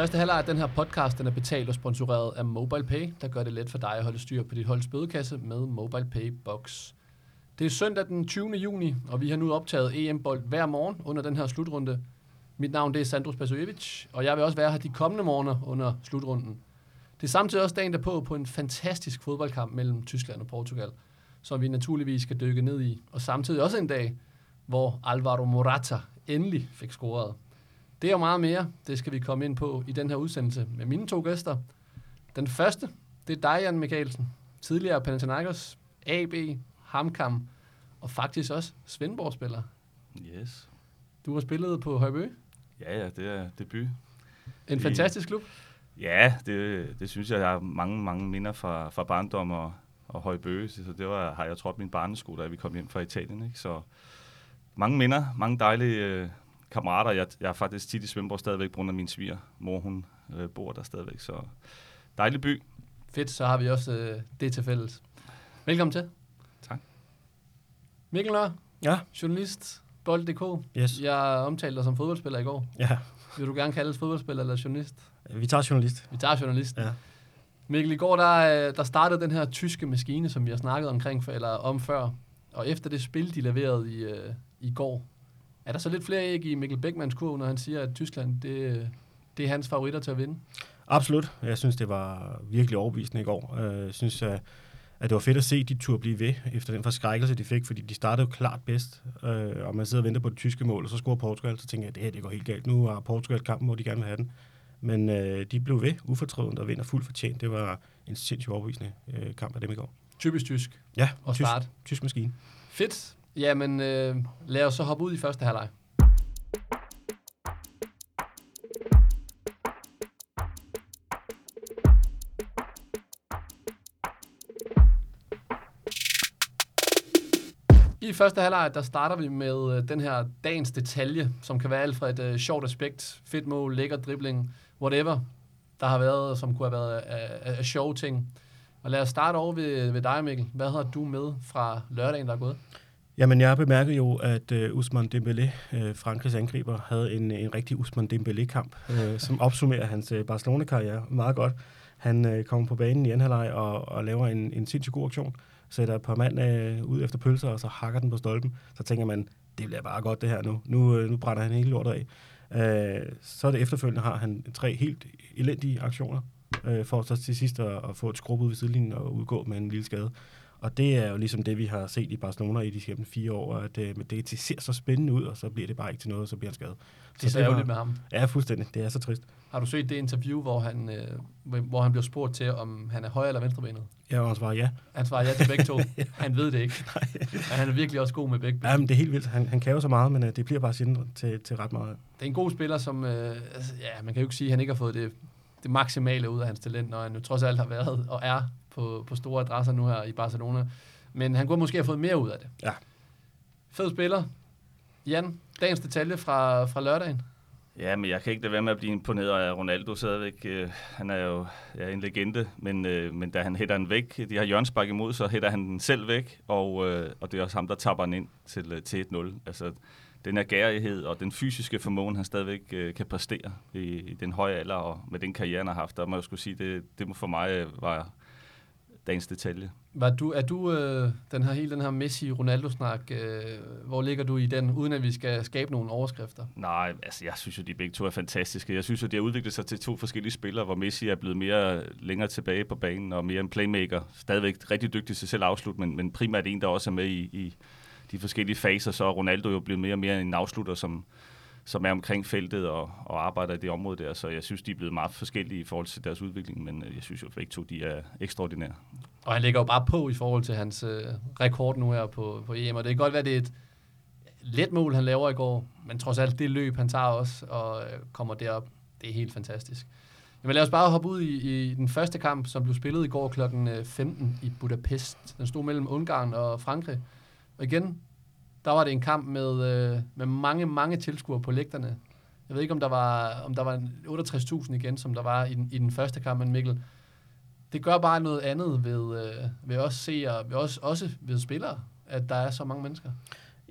Første halvleg af den her podcast den er betalt og sponsoreret af MobilePay, der gør det let for dig at holde styr på dit holds bødekasse med MobilePay Box. Det er søndag den 20. juni, og vi har nu optaget EM-bold hver morgen under den her slutrunde. Mit navn det er Sandro Spasojevic, og jeg vil også være her de kommende morgener under slutrunden. Det er samtidig også dagen derpå på en fantastisk fodboldkamp mellem Tyskland og Portugal, som vi naturligvis skal dykke ned i. Og samtidig også en dag, hvor Alvaro Morata endelig fik scoret. Det og meget mere, det skal vi komme ind på i den her udsendelse med mine to gæster. Den første, det er dig, Jan Mikkelsen, tidligere Panathinaikos, AB, Hamkam og faktisk også Svendborg-spiller. Yes. Du har spillet på Højbø. Ja, ja, det er debut. En I- fantastisk klub. Ja, det, det synes jeg, jeg har mange, mange minder fra, fra barndom og, og Højbøge. Så det var, har jeg trådt min barnesko, da vi kom hjem fra Italien. Ikke? Så mange minder, mange dejlige øh, kammerater. Jeg, jeg er faktisk tit i Svendborg stadigvæk, på grund af min sviger. Mor, hun øh, bor der stadigvæk. Så dejlig by. Fedt, så har vi også øh, det til fælles. Velkommen til. Tak. Mikkel Nør, Ja, journalist, bold.dk. yes. Jeg omtalte dig som fodboldspiller i går. Ja, Vil du gerne kaldes fodboldspiller eller journalist? vi tager journalist. Vi tager journalist. Ja. Mikkel, i går der, øh, der startede den her tyske maskine, som vi har snakket omkring, for, eller om før. Og efter det spil, de leverede i, øh, i går, er der så lidt flere æg i Mikkel Beckmanns kurv, når han siger, at Tyskland, det, det er hans favoritter til at vinde? Absolut. Jeg synes, det var virkelig overbevisende i går. Øh, Jeg synes, at det var fedt at se de tur blive ved, efter den forskrækkelse, de fik, fordi de startede jo klart bedst, øh, og man sidder og venter på det tyske mål, og så scorer Portugal, så tænker jeg, at det her det går helt galt. Nu har Portugal kampen, hvor de gerne vil have den. Men øh, de blev ved, ufortrødent, og vinder fuldt fortjent. Det var en sindssygt overbevisende øh, kamp af dem i går. Typisk tysk Ja, og tysk, start. tysk maskine. Fedt. Jamen, øh, lad os så hoppe ud i første halvleg. I første halvleg, der starter vi med øh, den her dagens detalje, som kan være alt fra et øh, sjovt aspekt, fedt mål, lækker dribling, whatever, der har været, som kunne have været af, af, af sjove ting. Og lad os starte over ved, ved dig, Mikkel. Hvad har du med fra lørdagen, der er gået? Jamen, jeg bemærkede jo, at uh, Usman Dembélé, uh, Frankrigs angriber, havde en, en rigtig Usman Dembélé-kamp, uh, som opsummerer hans uh, Barcelona-karriere meget godt. Han uh, kommer på banen i anden halvleg og, og laver en, en sindssygt god aktion. Sætter et par mand uh, ud efter pølser, og så hakker den på stolpen. Så tænker man, det bliver bare godt det her nu. Nu, uh, nu brænder han hele lortet af. Uh, så er det efterfølgende, har han tre helt elendige aktioner, uh, for så til sidst at, at få et skrub ud ved sidelinjen og udgå med en lille skade. Og det er jo ligesom det, vi har set i Barcelona i de gennem fire år, at øh, men det ser så spændende ud, og så bliver det bare ikke til noget, og så bliver han skadet. Det er så var- ærgerligt med ham. Ja, fuldstændig. Det er så trist. Har du set det interview, hvor han, øh, hvor han bliver spurgt til, om han er højre eller venstrebenet? Jeg var svarer ja. Han svarer ja til begge to. Han ved det ikke. Men han er virkelig også god med begge ben. ja men det er helt vildt. Han, han kan jo så meget, men øh, det bliver bare sjældent til, til ret meget. Det er en god spiller, som... Øh, altså, ja, man kan jo ikke sige, at han ikke har fået det, det maksimale ud af hans talent, når han jo trods alt har været og er på, på store adresser nu her i Barcelona. Men han kunne måske have fået mere ud af det. Ja. Fed spiller. Jan, dagens detalje fra, fra lørdagen. Ja, men jeg kan ikke lade være med at blive imponeret af Ronaldo stadigvæk. Øh, Han er jo ja, en legende, men, øh, men da han hætter den væk, de har hjørnsbak imod, så hætter han den selv væk, og, øh, og det er også ham, der tapper den ind til, til 1-0. Altså, den her gærighed og den fysiske formåen, han stadigvæk øh, kan præstere i, i den høje alder, og med den karriere, han har haft, der må jeg skulle sige, det, det må for mig var dagens detalje. Var du, er du øh, den her, hele den her Messi-Ronaldo-snak, øh, hvor ligger du i den, uden at vi skal skabe nogle overskrifter? Nej, altså jeg synes jo, de begge to er fantastiske. Jeg synes jo, de har udviklet sig til to forskellige spillere, hvor Messi er blevet mere længere tilbage på banen og mere en playmaker. Stadigvæk rigtig dygtig til selv at afslutte, men, men primært en, der også er med i, i de forskellige faser. Så er Ronaldo jo blevet mere og mere en afslutter, som, som er omkring feltet og, og arbejder i det område der. Så jeg synes, de er blevet meget forskellige i forhold til deres udvikling, men øh, jeg synes jo, at begge to de er ekstraordinære. Og han ligger jo bare på i forhold til hans øh, rekord nu her på, på EM, og det kan godt være, det er et let mål, han laver i går, men trods alt det løb, han tager også og øh, kommer derop, det er helt fantastisk. Jamen lad os bare hoppe ud i, i den første kamp, som blev spillet i går kl. 15 øh, i Budapest. Den stod mellem Ungarn og Frankrig. Og igen, der var det en kamp med, øh, med mange, mange tilskuere på lægterne. Jeg ved ikke, om der var, om der var 68.000 igen, som der var i den, i den første kamp, men Mikkel, det gør bare noget andet ved, øh, ved os seere, ved os, også ved spillere, at der er så mange mennesker.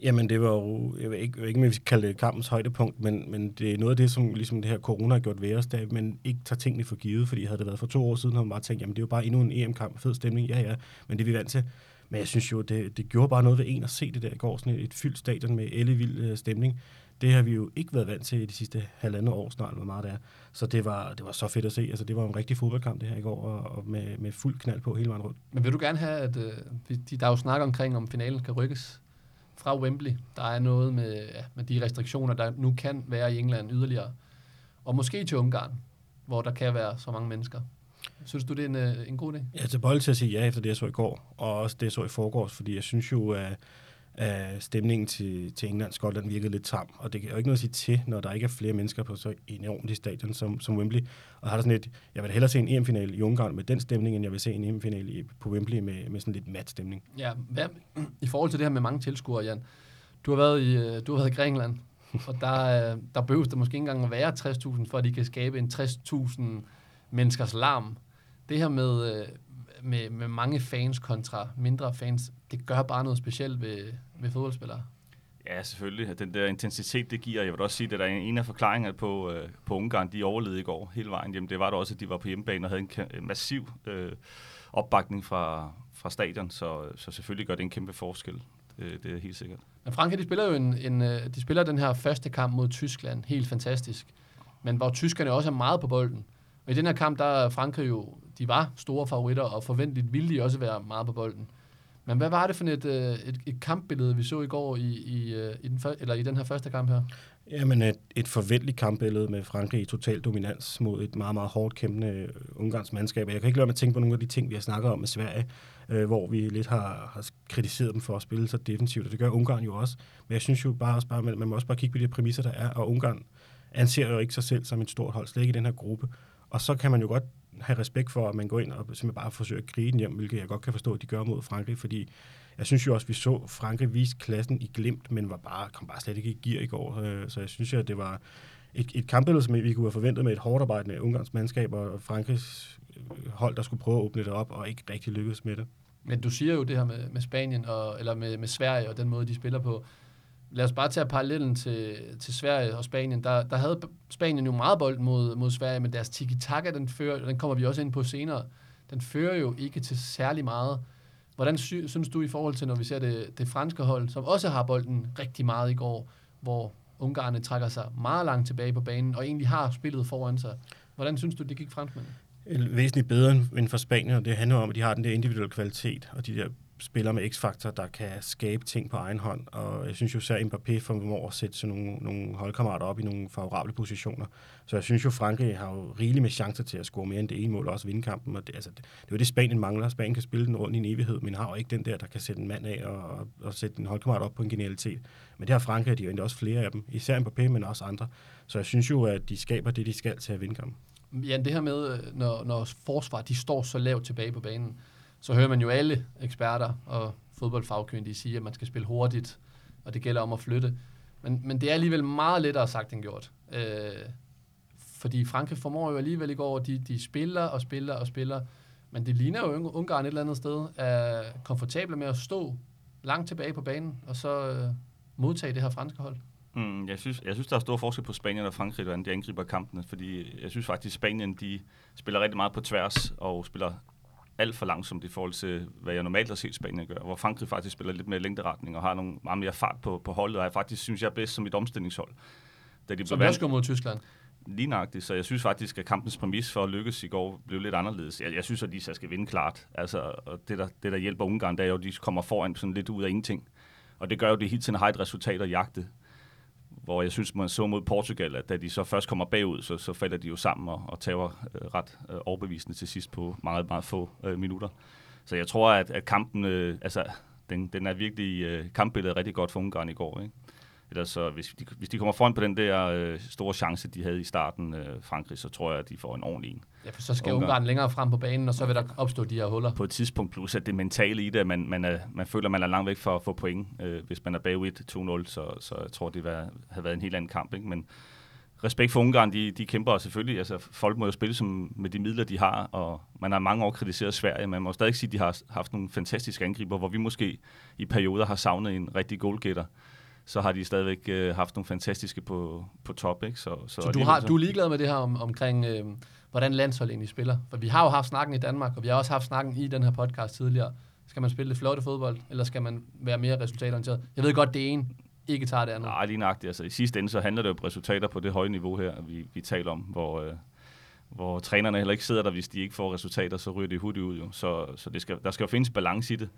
Jamen, det var jo, jeg ved ikke, jeg ved ikke om vi skal kalde det kampens højdepunkt, men, men det er noget af det, som ligesom det her corona har gjort ved os, da man ikke tager tingene for givet, fordi havde det været for to år siden, havde man bare tænkt, jamen det er jo bare endnu en EM-kamp, fed stemning, ja ja, men det er vi vant til. Men jeg synes jo, det, det gjorde bare noget ved en at se det der i går, sådan et, et fyldt stadion med ellevild øh, stemning. Det har vi jo ikke været vant til i de sidste halvandet år snart, hvor meget det er. Så det var, det var så fedt at se. Altså, det var en rigtig fodboldkamp det her i går, og, og med, med fuld knald på hele vejen rundt. Men vil du gerne have, at øh, de, der er jo snak omkring, om finalen kan rykkes fra Wembley. Der er noget med, ja, med de restriktioner, der nu kan være i England yderligere. Og måske til Ungarn, hvor der kan være så mange mennesker. Synes du, det er en, øh, en god idé? Jeg er tilbøjelig til at sige ja efter det, jeg så i går, og også det, jeg så i forgårs, fordi jeg synes jo, at, at stemningen til, til England Skotland virkede lidt tam, og det kan jo ikke noget at sige til, når der ikke er flere mennesker på så enormt i stadion som, som Wembley. Og har der sådan et, jeg vil hellere se en EM-final i Ungarn med den stemning, end jeg vil se en EM-final i- på Wembley med, med sådan lidt mat stemning. Ja, hvad, i forhold til det her med mange tilskuere, Jan. Du har været i, øh, du har været i Grækenland, og der, øh, der behøves der måske ikke engang at være 60.000, for at de kan skabe en 60.000 menneskers larm. Det her med, øh, med, med mange fans kontra mindre fans, det gør bare noget specielt ved, ved fodboldspillere. Ja, selvfølgelig. Den der intensitet, det giver. Jeg vil også sige, at der er en af forklaringerne på, øh, på Ungarn, de overlevede i går hele vejen. Jamen, det var det også, at de var på hjemmebane og havde en massiv øh, opbakning fra, fra stadion, så, så selvfølgelig gør det en kæmpe forskel. Det, det er helt sikkert. Men Frankrig, de spiller jo en, en, øh, de spiller den her første kamp mod Tyskland, helt fantastisk. Men hvor tyskerne også er meget på bolden. Og i den her kamp, der er Frankrig jo, de var store favoritter, og forventeligt ville de også være meget på bolden. Men hvad var det for et, øh, et, et kampbillede, vi så i går i, i, øh, i, den, før, eller i den her første kamp her? Jamen et, et forventeligt kampbillede med Frankrig i total dominans mod et meget, meget hårdt kæmpende øh, ungarsk mandskab. Jeg kan ikke lade mig at tænke på nogle af de ting, vi har snakket om med Sverige, øh, hvor vi lidt har, har kritiseret dem for at spille så defensivt, og det gør Ungarn jo også. Men jeg synes jo bare, også bare man, man må også bare kigge på de præmisser, der er, og Ungarn anser jo ikke sig selv som et stort hold, slet ikke i den her gruppe. Og så kan man jo godt have respekt for, at man går ind og simpelthen bare forsøger at krige den hjem, hvilket jeg godt kan forstå, at de gør mod Frankrig, fordi jeg synes jo også, at vi så Frankrig vise klassen i glimt, men var bare, kom bare slet ikke i gear i går. Øh, så jeg synes jo, at det var et, et kampbillede, som vi kunne have forventet med et hårdt arbejdende ungarsk mandskab og Frankrigs øh, hold, der skulle prøve at åbne det op, og ikke rigtig lykkedes med det. Men du siger jo det her med, med Spanien, og, eller med, med Sverige og den måde, de spiller på. Lad os bare tage parallellen til, til Sverige og Spanien. Der, der havde Spanien jo meget bold mod, mod Sverige, men deres tiki-taka, den, fører, den kommer vi også ind på senere, den fører jo ikke til særlig meget. Hvordan sy, synes du i forhold til, når vi ser det, det franske hold, som også har bolden rigtig meget i går, hvor Ungarerne trækker sig meget langt tilbage på banen, og egentlig har spillet foran sig. Hvordan synes du, det gik franskmændene? Væsentligt bedre end- end for Spanien, og det handler om, at de har den der individuelle kvalitet, og de der spiller med x-faktor, der kan skabe ting på egen hånd. Og jeg synes jo især Mbappé formår at sætte sådan nogle, nogle holdkammerater op i nogle favorable positioner. Så jeg synes jo, Frankrig har jo rigeligt med chancer til at score mere end det ene mål, og også vinde kampen. Og det, altså, det, det er jo det, Spanien mangler. Spanien kan spille den rundt i en evighed, men har jo ikke den der, der kan sætte en mand af og, og, og sætte en holdkammerat op på en genialitet. Men det har Frankrig, og de har endda også flere af dem. Især Mbappé, men også andre. Så jeg synes jo, at de skaber det, de skal til at vinde kampen. Ja, det her med, øh, når, når forsvar de står så lavt tilbage på banen, så hører man jo alle eksperter og fodboldfagkyndige sige, at man skal spille hurtigt, og det gælder om at flytte. Men, men det er alligevel meget lettere sagt end gjort. Øh, fordi Frankrig formår jo alligevel i går, de, de spiller og spiller og spiller, men det ligner jo Ungarn et eller andet sted, er komfortable med at stå langt tilbage på banen, og så øh, modtage det her franske hold. Mm, jeg, synes, jeg synes, der er stor forskel på Spanien og Frankrig, hvordan de angriber kampene, fordi jeg synes faktisk, at Spanien de spiller rigtig meget på tværs og spiller alt for langsomt i forhold til, hvad jeg normalt har set Spanien gøre, hvor Frankrig faktisk spiller lidt mere længderetning og har nogle meget mere fart på, på holdet, og jeg faktisk synes, jeg er bedst som et omstillingshold. Da de Som går mod Tyskland. lige nøjagtigt, så jeg synes faktisk, at kampens præmis for at lykkes i går blev lidt anderledes. Jeg, jeg synes, at de så skal vinde klart. Altså, og det, der, det, der hjælper Ungarn, det er jo, at de kommer foran sådan lidt ud af ingenting. Og det gør jo, det hele tiden har et resultat at jagte. Hvor jeg synes, man så mod Portugal, at da de så først kommer bagud, så, så falder de jo sammen og, og tager øh, ret øh, overbevisende til sidst på meget, meget få øh, minutter. Så jeg tror, at, at kampen, øh, altså, den, den er virkelig, øh, kampbilledet er rigtig godt for Ungarn i går, ikke? Ellers så, hvis de, hvis de kommer foran på den der øh, store chance, de havde i starten, øh, Frankrig, så tror jeg, at de får en ordentlig en. Ja, for så skal Ungarn. Ungarn længere frem på banen, og så vil der opstå de her huller. På et tidspunkt, plus at det mentale i det, at man, man, er, man føler, at man er langt væk for at få point. Øh, hvis man er bagud 2-0, så, så jeg tror, det var, havde været en helt anden kamp. Ikke? Men respekt for Ungarn, de, de kæmper selvfølgelig. Altså, folk må jo spille som, med de midler, de har, og man har mange år kritiseret Sverige. Man må stadig sige, at de har haft nogle fantastiske angriber, hvor vi måske i perioder har savnet en rigtig goalgetter. så har de stadigvæk øh, haft nogle fantastiske på, på top. Ikke? Så, så, så du, har, du er ligeglad med det her om, omkring, øh, hvordan landsholdet egentlig spiller? For vi har jo haft snakken i Danmark, og vi har også haft snakken i den her podcast tidligere. Skal man spille det flotte fodbold, eller skal man være mere resultatorienteret? Jeg ved godt, det ene ikke tager det andet. Nej, lige nøjagtigt. Altså, I sidste ende så handler det jo om resultater på det høje niveau her, vi, vi taler om, hvor, øh, hvor trænerne heller ikke sidder der, hvis de ikke får resultater, så ryger de hurtigt ud. Jo. Så, så det skal, der skal jo findes balance i det.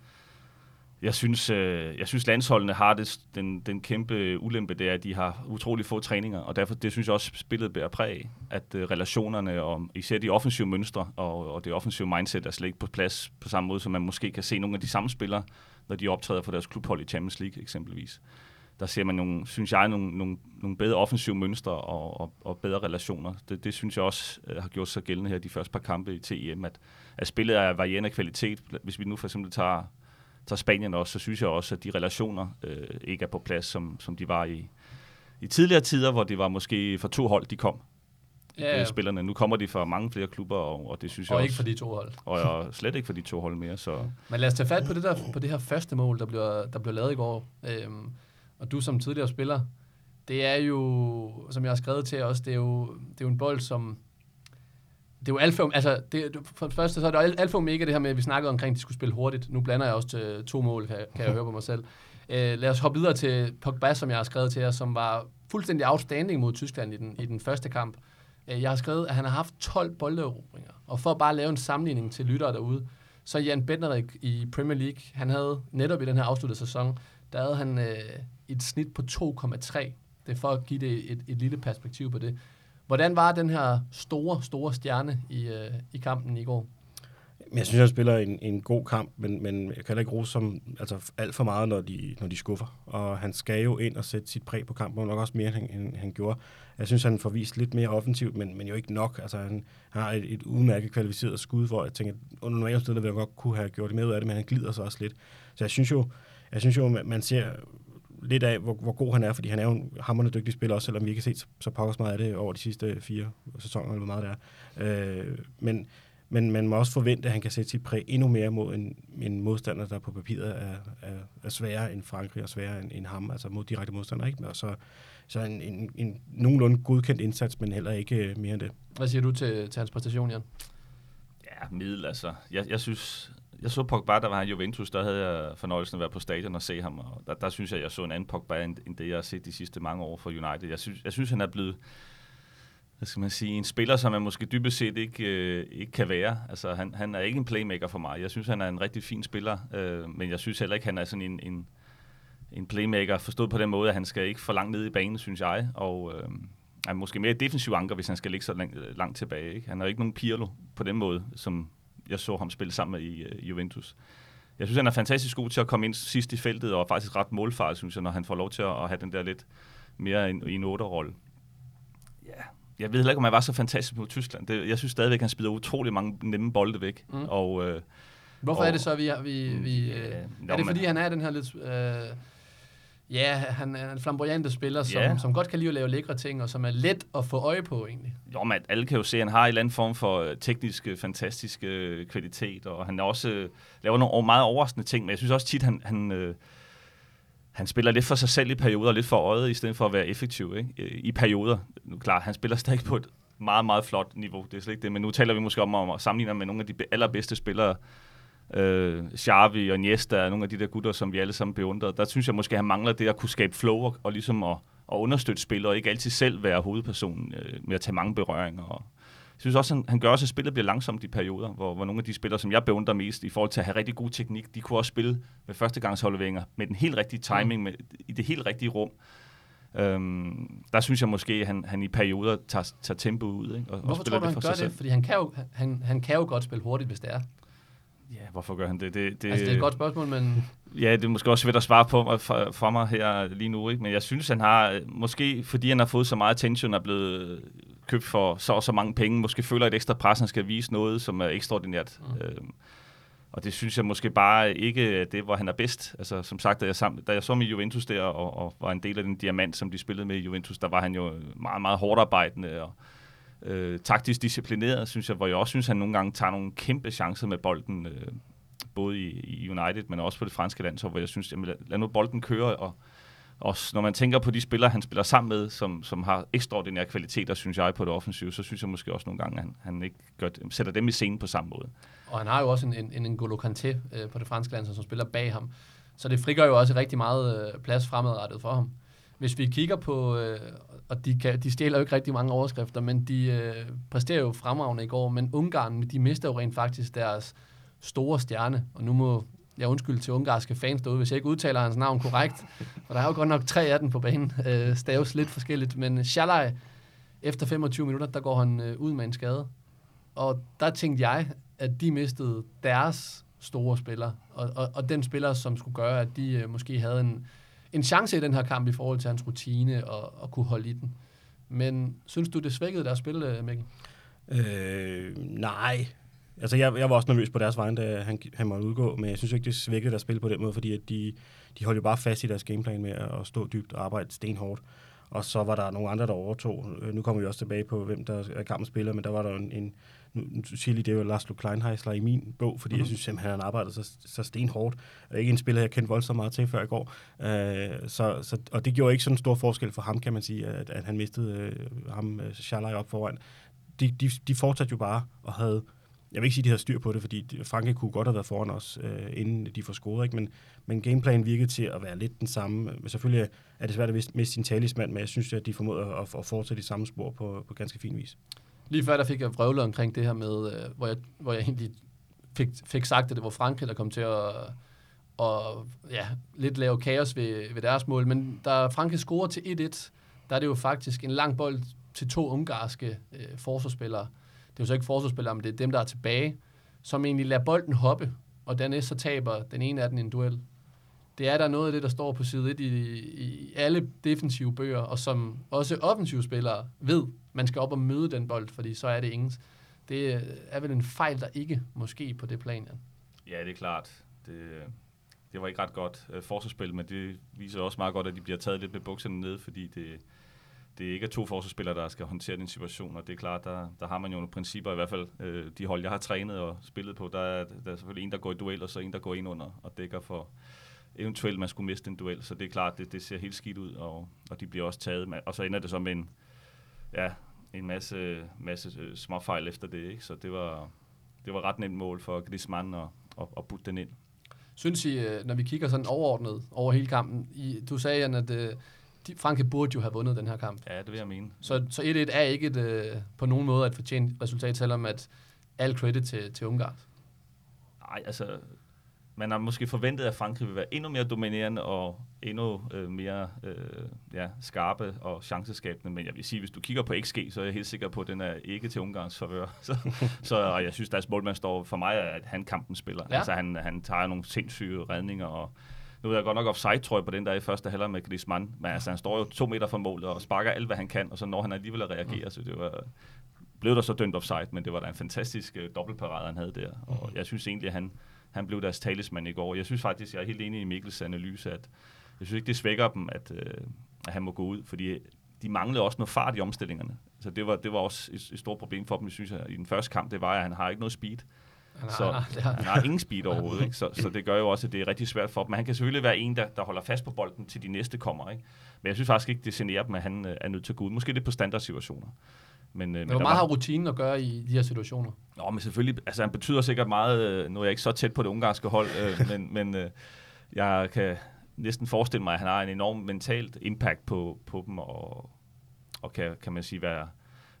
Jeg synes, øh, jeg synes landsholdene har det, den, den kæmpe ulempe, det er, at de har utrolig få træninger, og derfor det synes jeg også, spillet bærer præg af, at øh, relationerne, og især de offensive mønstre og, og det offensive mindset er slet ikke på plads på samme måde, som man måske kan se nogle af de samme spillere, når de optræder for deres klubhold i Champions League eksempelvis der ser man nogle, synes jeg, nogle, nogle, nogle bedre offensive mønstre og, og, og bedre relationer. Det, det synes jeg også øh, har gjort sig gældende her de første par kampe i TEM, at, at spillet er varierende kvalitet. Hvis vi nu for eksempel tager, tager Spanien også, så synes jeg også, at de relationer uh, ikke er på plads, som, som de var i, i tidligere tider, hvor det var måske for to hold, de kom. Ja, ja. spillerne. Nu kommer de fra mange flere klubber, og, og det synes og jeg ikke også, for de to hold. Og, og slet ikke for de to hold mere. Så. Men lad os tage fat på det, der, på det her første mål, der blev, der blev lavet i går. Øhm, og du som tidligere spiller, det er jo, som jeg har skrevet til os, det er jo, det er jo en bold, som... Det er jo alfa, altså, det, for det første, så er det alfa omega det her med, at vi snakkede omkring, at de skulle spille hurtigt. Nu blander jeg også til to mål, kan, kan jeg høre på mig selv. Uh, lad os hoppe videre til Pogba, som jeg har skrevet til jer, som var fuldstændig outstanding mod Tyskland i den, i den første kamp. Uh, jeg har skrevet, at han har haft 12 bolderobringer. Og for at bare lave en sammenligning til lyttere derude, så Jan Benderik i Premier League, han havde netop i den her afsluttede sæson, der havde han øh, et snit på 2,3. Det er for at give det et, et lille perspektiv på det. Hvordan var den her store, store stjerne i, øh, i kampen i går? Jeg synes, han spiller en, en god kamp, men, men jeg kan da ikke rose som altså, alt for meget, når de, når de skuffer. Og han skal jo ind og sætte sit præg på kampen, og nok også mere, end han, han gjorde. Jeg synes, han får vist lidt mere offensivt, men, men jo ikke nok. Altså, han har et, et udmærket kvalificeret skud, hvor jeg tænker, under normale omstændigheder ville han godt kunne have gjort det med ud af det, men han glider sig også lidt. Så jeg synes jo, jeg synes jo, man ser lidt af, hvor, hvor god han er, fordi han er jo en hammerende dygtig spiller, også selvom vi ikke har set så, så pokkers meget af det over de sidste fire sæsoner, eller hvor meget det er. Øh, men, men man må også forvente, at han kan sætte sit præg endnu mere mod en, en modstander, der på papiret er, er, er sværere end Frankrig og sværere end, end ham, altså mod direkte modstander. Ikke? Og så, så en, en, en nogenlunde godkendt indsats, men heller ikke øh, mere end det. Hvad siger du til, til hans præstation, Jan? Ja, middel, altså. Jeg, jeg synes, jeg så Pogba, der var i Juventus, der havde jeg fornøjelsen at være på stadion og se ham, og der, der synes jeg, jeg så en anden Pogba, end, end det, jeg har set de sidste mange år for United. Jeg synes, jeg synes han er blevet, hvad skal man sige, en spiller, som man måske dybest set ikke, øh, ikke kan være. Altså, han, han er ikke en playmaker for mig. Jeg synes, han er en rigtig fin spiller, øh, men jeg synes heller ikke, han er sådan en, en, en playmaker, forstået på den måde, at han skal ikke for langt ned i banen, synes jeg, og øh, er måske mere defensiv anker, hvis han skal ligge så langt, øh, langt tilbage. Ikke? Han er jo ikke nogen Pirlo på den måde, som jeg så ham spille sammen med i uh, Juventus. Jeg synes, han er fantastisk god til at komme ind sidst i feltet, og faktisk ret målfarlig, synes jeg, når han får lov til at, have den der lidt mere i, i en rolle Ja, jeg ved heller ikke, om han var så fantastisk mod Tyskland. Det, jeg synes stadigvæk, han spiller utrolig mange nemme bolde væk. Mm. Og, øh, Hvorfor og, er det så, vi, vi, vi øh, er det fordi, han er den her lidt... Øh, Ja, han er en flamboyante spiller, som, ja. som godt kan lide at lave lækre ting, og som er let at få øje på egentlig. Jo, men alle kan jo se, at han har en eller anden form for øh, teknisk, øh, fantastisk øh, kvalitet, og han også øh, laver nogle meget overraskende ting, men jeg synes også tit, han, han, øh, han spiller lidt for sig selv i perioder, lidt for øjet, i stedet for at være effektiv ikke? i perioder. Nu klart, han spiller stadig på et meget, meget flot niveau, det er slet ikke det, men nu taler vi måske om, om at sammenligne med nogle af de allerbedste spillere, øh, Xavi og Iniesta er nogle af de der gutter, som vi alle sammen beundrer. Der synes jeg måske, at han mangler det at kunne skabe flow og, og ligesom at, at understøtte spillet, og ikke altid selv være hovedpersonen øh, med at tage mange berøringer. Og jeg synes også, han, han gør også, at spillet bliver langsomt i perioder, hvor, hvor nogle af de spillere, som jeg beundrer mest i forhold til at have rigtig god teknik, de kunne også spille med førstegangsholdvinger med den helt rigtige timing, med, i det helt rigtige rum. Øhm, der synes jeg måske, at han, han i perioder tager, tager tempo ud. Ikke? Og, Hvorfor og tror du, han gør det? Selv. Fordi han kan, jo, han, han kan jo godt spille hurtigt, hvis det er. Ja, hvorfor gør han det? det, det altså, det er et godt spørgsmål, men... Ja, det er måske også svært at svare på for, for mig her lige nu, ikke? men jeg synes, han har, måske fordi han har fået så meget attention, er blevet købt for så og så mange penge, måske føler et ekstra pres, han skal vise noget, som er ekstraordinært. Mm. Øhm, og det synes jeg måske bare ikke det, hvor han er bedst. Altså, som sagt, da jeg, sam, da jeg så med Juventus der, og, og var en del af den diamant, som de spillede med i Juventus, der var han jo meget, meget hårdt arbejdende, og øh, taktisk disciplineret, synes jeg, hvor jeg også synes, han nogle gange tager nogle kæmpe chancer med bolden, øh, både i, i United, men også på det franske land, så hvor jeg synes, jamen, lad, lad nu bolden køre, og, også når man tænker på de spillere, han spiller sammen med, som, som har ekstraordinære kvaliteter, synes jeg, på det offensive, så synes jeg måske også nogle gange, at han, han ikke gør, sætter dem i scenen på samme måde. Og han har jo også en, en, en N'Golo Kanté øh, på det franske land, som spiller bag ham. Så det frigør jo også rigtig meget øh, plads fremadrettet for ham. Hvis vi kigger på, øh, og de, kan, de stjæler jo ikke rigtig mange overskrifter, men de øh, præsterer jo fremragende i går, men Ungarn, de mister jo rent faktisk deres store stjerne, og nu må jeg undskylde til ungarske fans derude, hvis jeg ikke udtaler hans navn korrekt, for der er jo godt nok tre af den på banen, øh, staves lidt forskelligt, men Shalai, efter 25 minutter, der går han øh, ud med en skade, og der tænkte jeg, at de mistede deres store spiller, og, og, og den spiller, som skulle gøre, at de øh, måske havde en, en chance i den her kamp i forhold til hans rutine og, og kunne holde i den. Men synes du, det svækkede deres spil, øh, Mikkel? Øh, nej. Altså, jeg, jeg var også nervøs på deres vegne, da han, han måtte udgå, men jeg synes ikke, det svækkede deres spil på den måde, fordi at de, de holdt jo bare fast i deres gameplan med at stå dybt og arbejde stenhårdt. Og så var der nogle andre, der overtog. Øh, nu kommer vi også tilbage på, hvem der er kampens spiller, men der var der en, en nu, nu siger lige, det er jo Laszlo Kleinheisler i min bog, fordi mm. jeg mhm. synes simpelthen, han arbejdet så, så stenhårdt. Og ikke en spiller, jeg kendte voldsomt meget til før i går. Uh, så, så, og det gjorde ikke sådan en stor forskel for ham, kan man sige, at, at han mistede uh, ham, uh, Schalai, op foran. De, de, de fortsatte jo bare og havde jeg vil ikke sige, at de havde styr på det, fordi Frankrig kunne godt have været foran os, øh, inden de får scoret, ikke? Men, men gameplanen virkede til at være lidt den samme. Men selvfølgelig er det svært at miste sin talismand, men jeg synes, at de formåede at, at fortsætte i samme spor på, på ganske fin vis. Lige før der fik jeg vrøvlet omkring det her med, øh, hvor, jeg, hvor jeg egentlig fik, fik sagt, at det var Frankrig, der kom til at og, ja, lidt lave kaos ved, ved deres mål. Men da Frankrig scorer til 1-1, der er det jo faktisk en lang bold til to ungarske øh, forsvarsspillere. Det er jo så ikke forsvarsspillere, men det er dem, der er tilbage, som egentlig lader bolden hoppe, og dernæst så taber den ene af den en duel. Det er der noget af det, der står på side 1 i, i alle defensive bøger, og som også offensive spillere ved, man skal op og møde den bold, fordi så er det ingens. Det øh, er vel en fejl, der ikke måske på det plan. Ja, ja det er klart. Det, øh, det var ikke ret godt øh, forsvarsspil, men det viser også meget godt, at de bliver taget lidt med bukserne ned, fordi det, det ikke er to forsvarsspillere, der skal håndtere den situation, og det er klart, der, der har man jo nogle principper, i hvert fald øh, de hold, jeg har trænet og spillet på, der er, der er selvfølgelig en, der går i duel, og så en, der går ind under og dækker for eventuelt, man skulle miste en duel, så det er klart, det, det ser helt skidt ud, og, og de bliver også taget, med, og så ender det så med en, ja, en masse, masse øh, småfejl efter det, ikke? så det var, det var ret nemt mål for Griezmann at, at, at putte den ind. Synes I, øh, når vi kigger sådan overordnet over hele kampen, I, du sagde, Jan, at de, Franke burde jo have vundet den her kamp. Ja, det vil jeg mene. Så, så 1-1 er ikke et, uh, på nogen måde et fortjent resultat, selvom at al credit til, til Ungarn. Nej, altså man har måske forventet, at Frankrig vil være endnu mere dominerende og endnu øh, mere øh, ja, skarpe og chanceskabende. Men jeg vil sige, hvis du kigger på XG, så er jeg helt sikker på, at den er ikke til Ungarns favør. så, så og jeg synes, deres målmand står for mig, at han kampen spiller. Ja. Altså, han, han tager nogle sindssyge redninger, og nu er jeg godt nok offside, tror jeg, på den der i første halvleg med Griezmann. Men altså, han står jo to meter fra målet og sparker alt, hvad han kan, og så når han alligevel at reagere, mm. så det var blev der så dømt offside, men det var da en fantastisk uh, dobbeltparade, han havde der. Og mm. jeg synes egentlig, at han, han blev deres talisman i går. Jeg synes faktisk, jeg er helt enig i Mikkels analyse, at jeg synes ikke, det svækker dem, at, øh, at han må gå ud, fordi de manglede også noget fart i omstillingerne. Så det var, det var også et, et stort problem for dem, synes jeg, i den første kamp, det var, at han har ikke noget speed. Han har, så han har, han har ingen speed overhovedet, ikke? Så, så det gør jo også, at det er rigtig svært for dem. Men han kan selvfølgelig være en, der, der holder fast på bolden, til de næste kommer. Ikke? Men jeg synes faktisk ikke, det generer dem, at han øh, er nødt til at gå ud. Måske det på standardsituationer. Men, øh, men hvor meget var... har rutinen at gøre i de her situationer? Nå, men selvfølgelig, altså han betyder sikkert meget, øh, nu er jeg ikke så tæt på det ungarske hold, øh, men, men jeg kan næsten forestille mig, at han har en enorm mentalt impact på, på dem, og, og kan, kan man sige, være,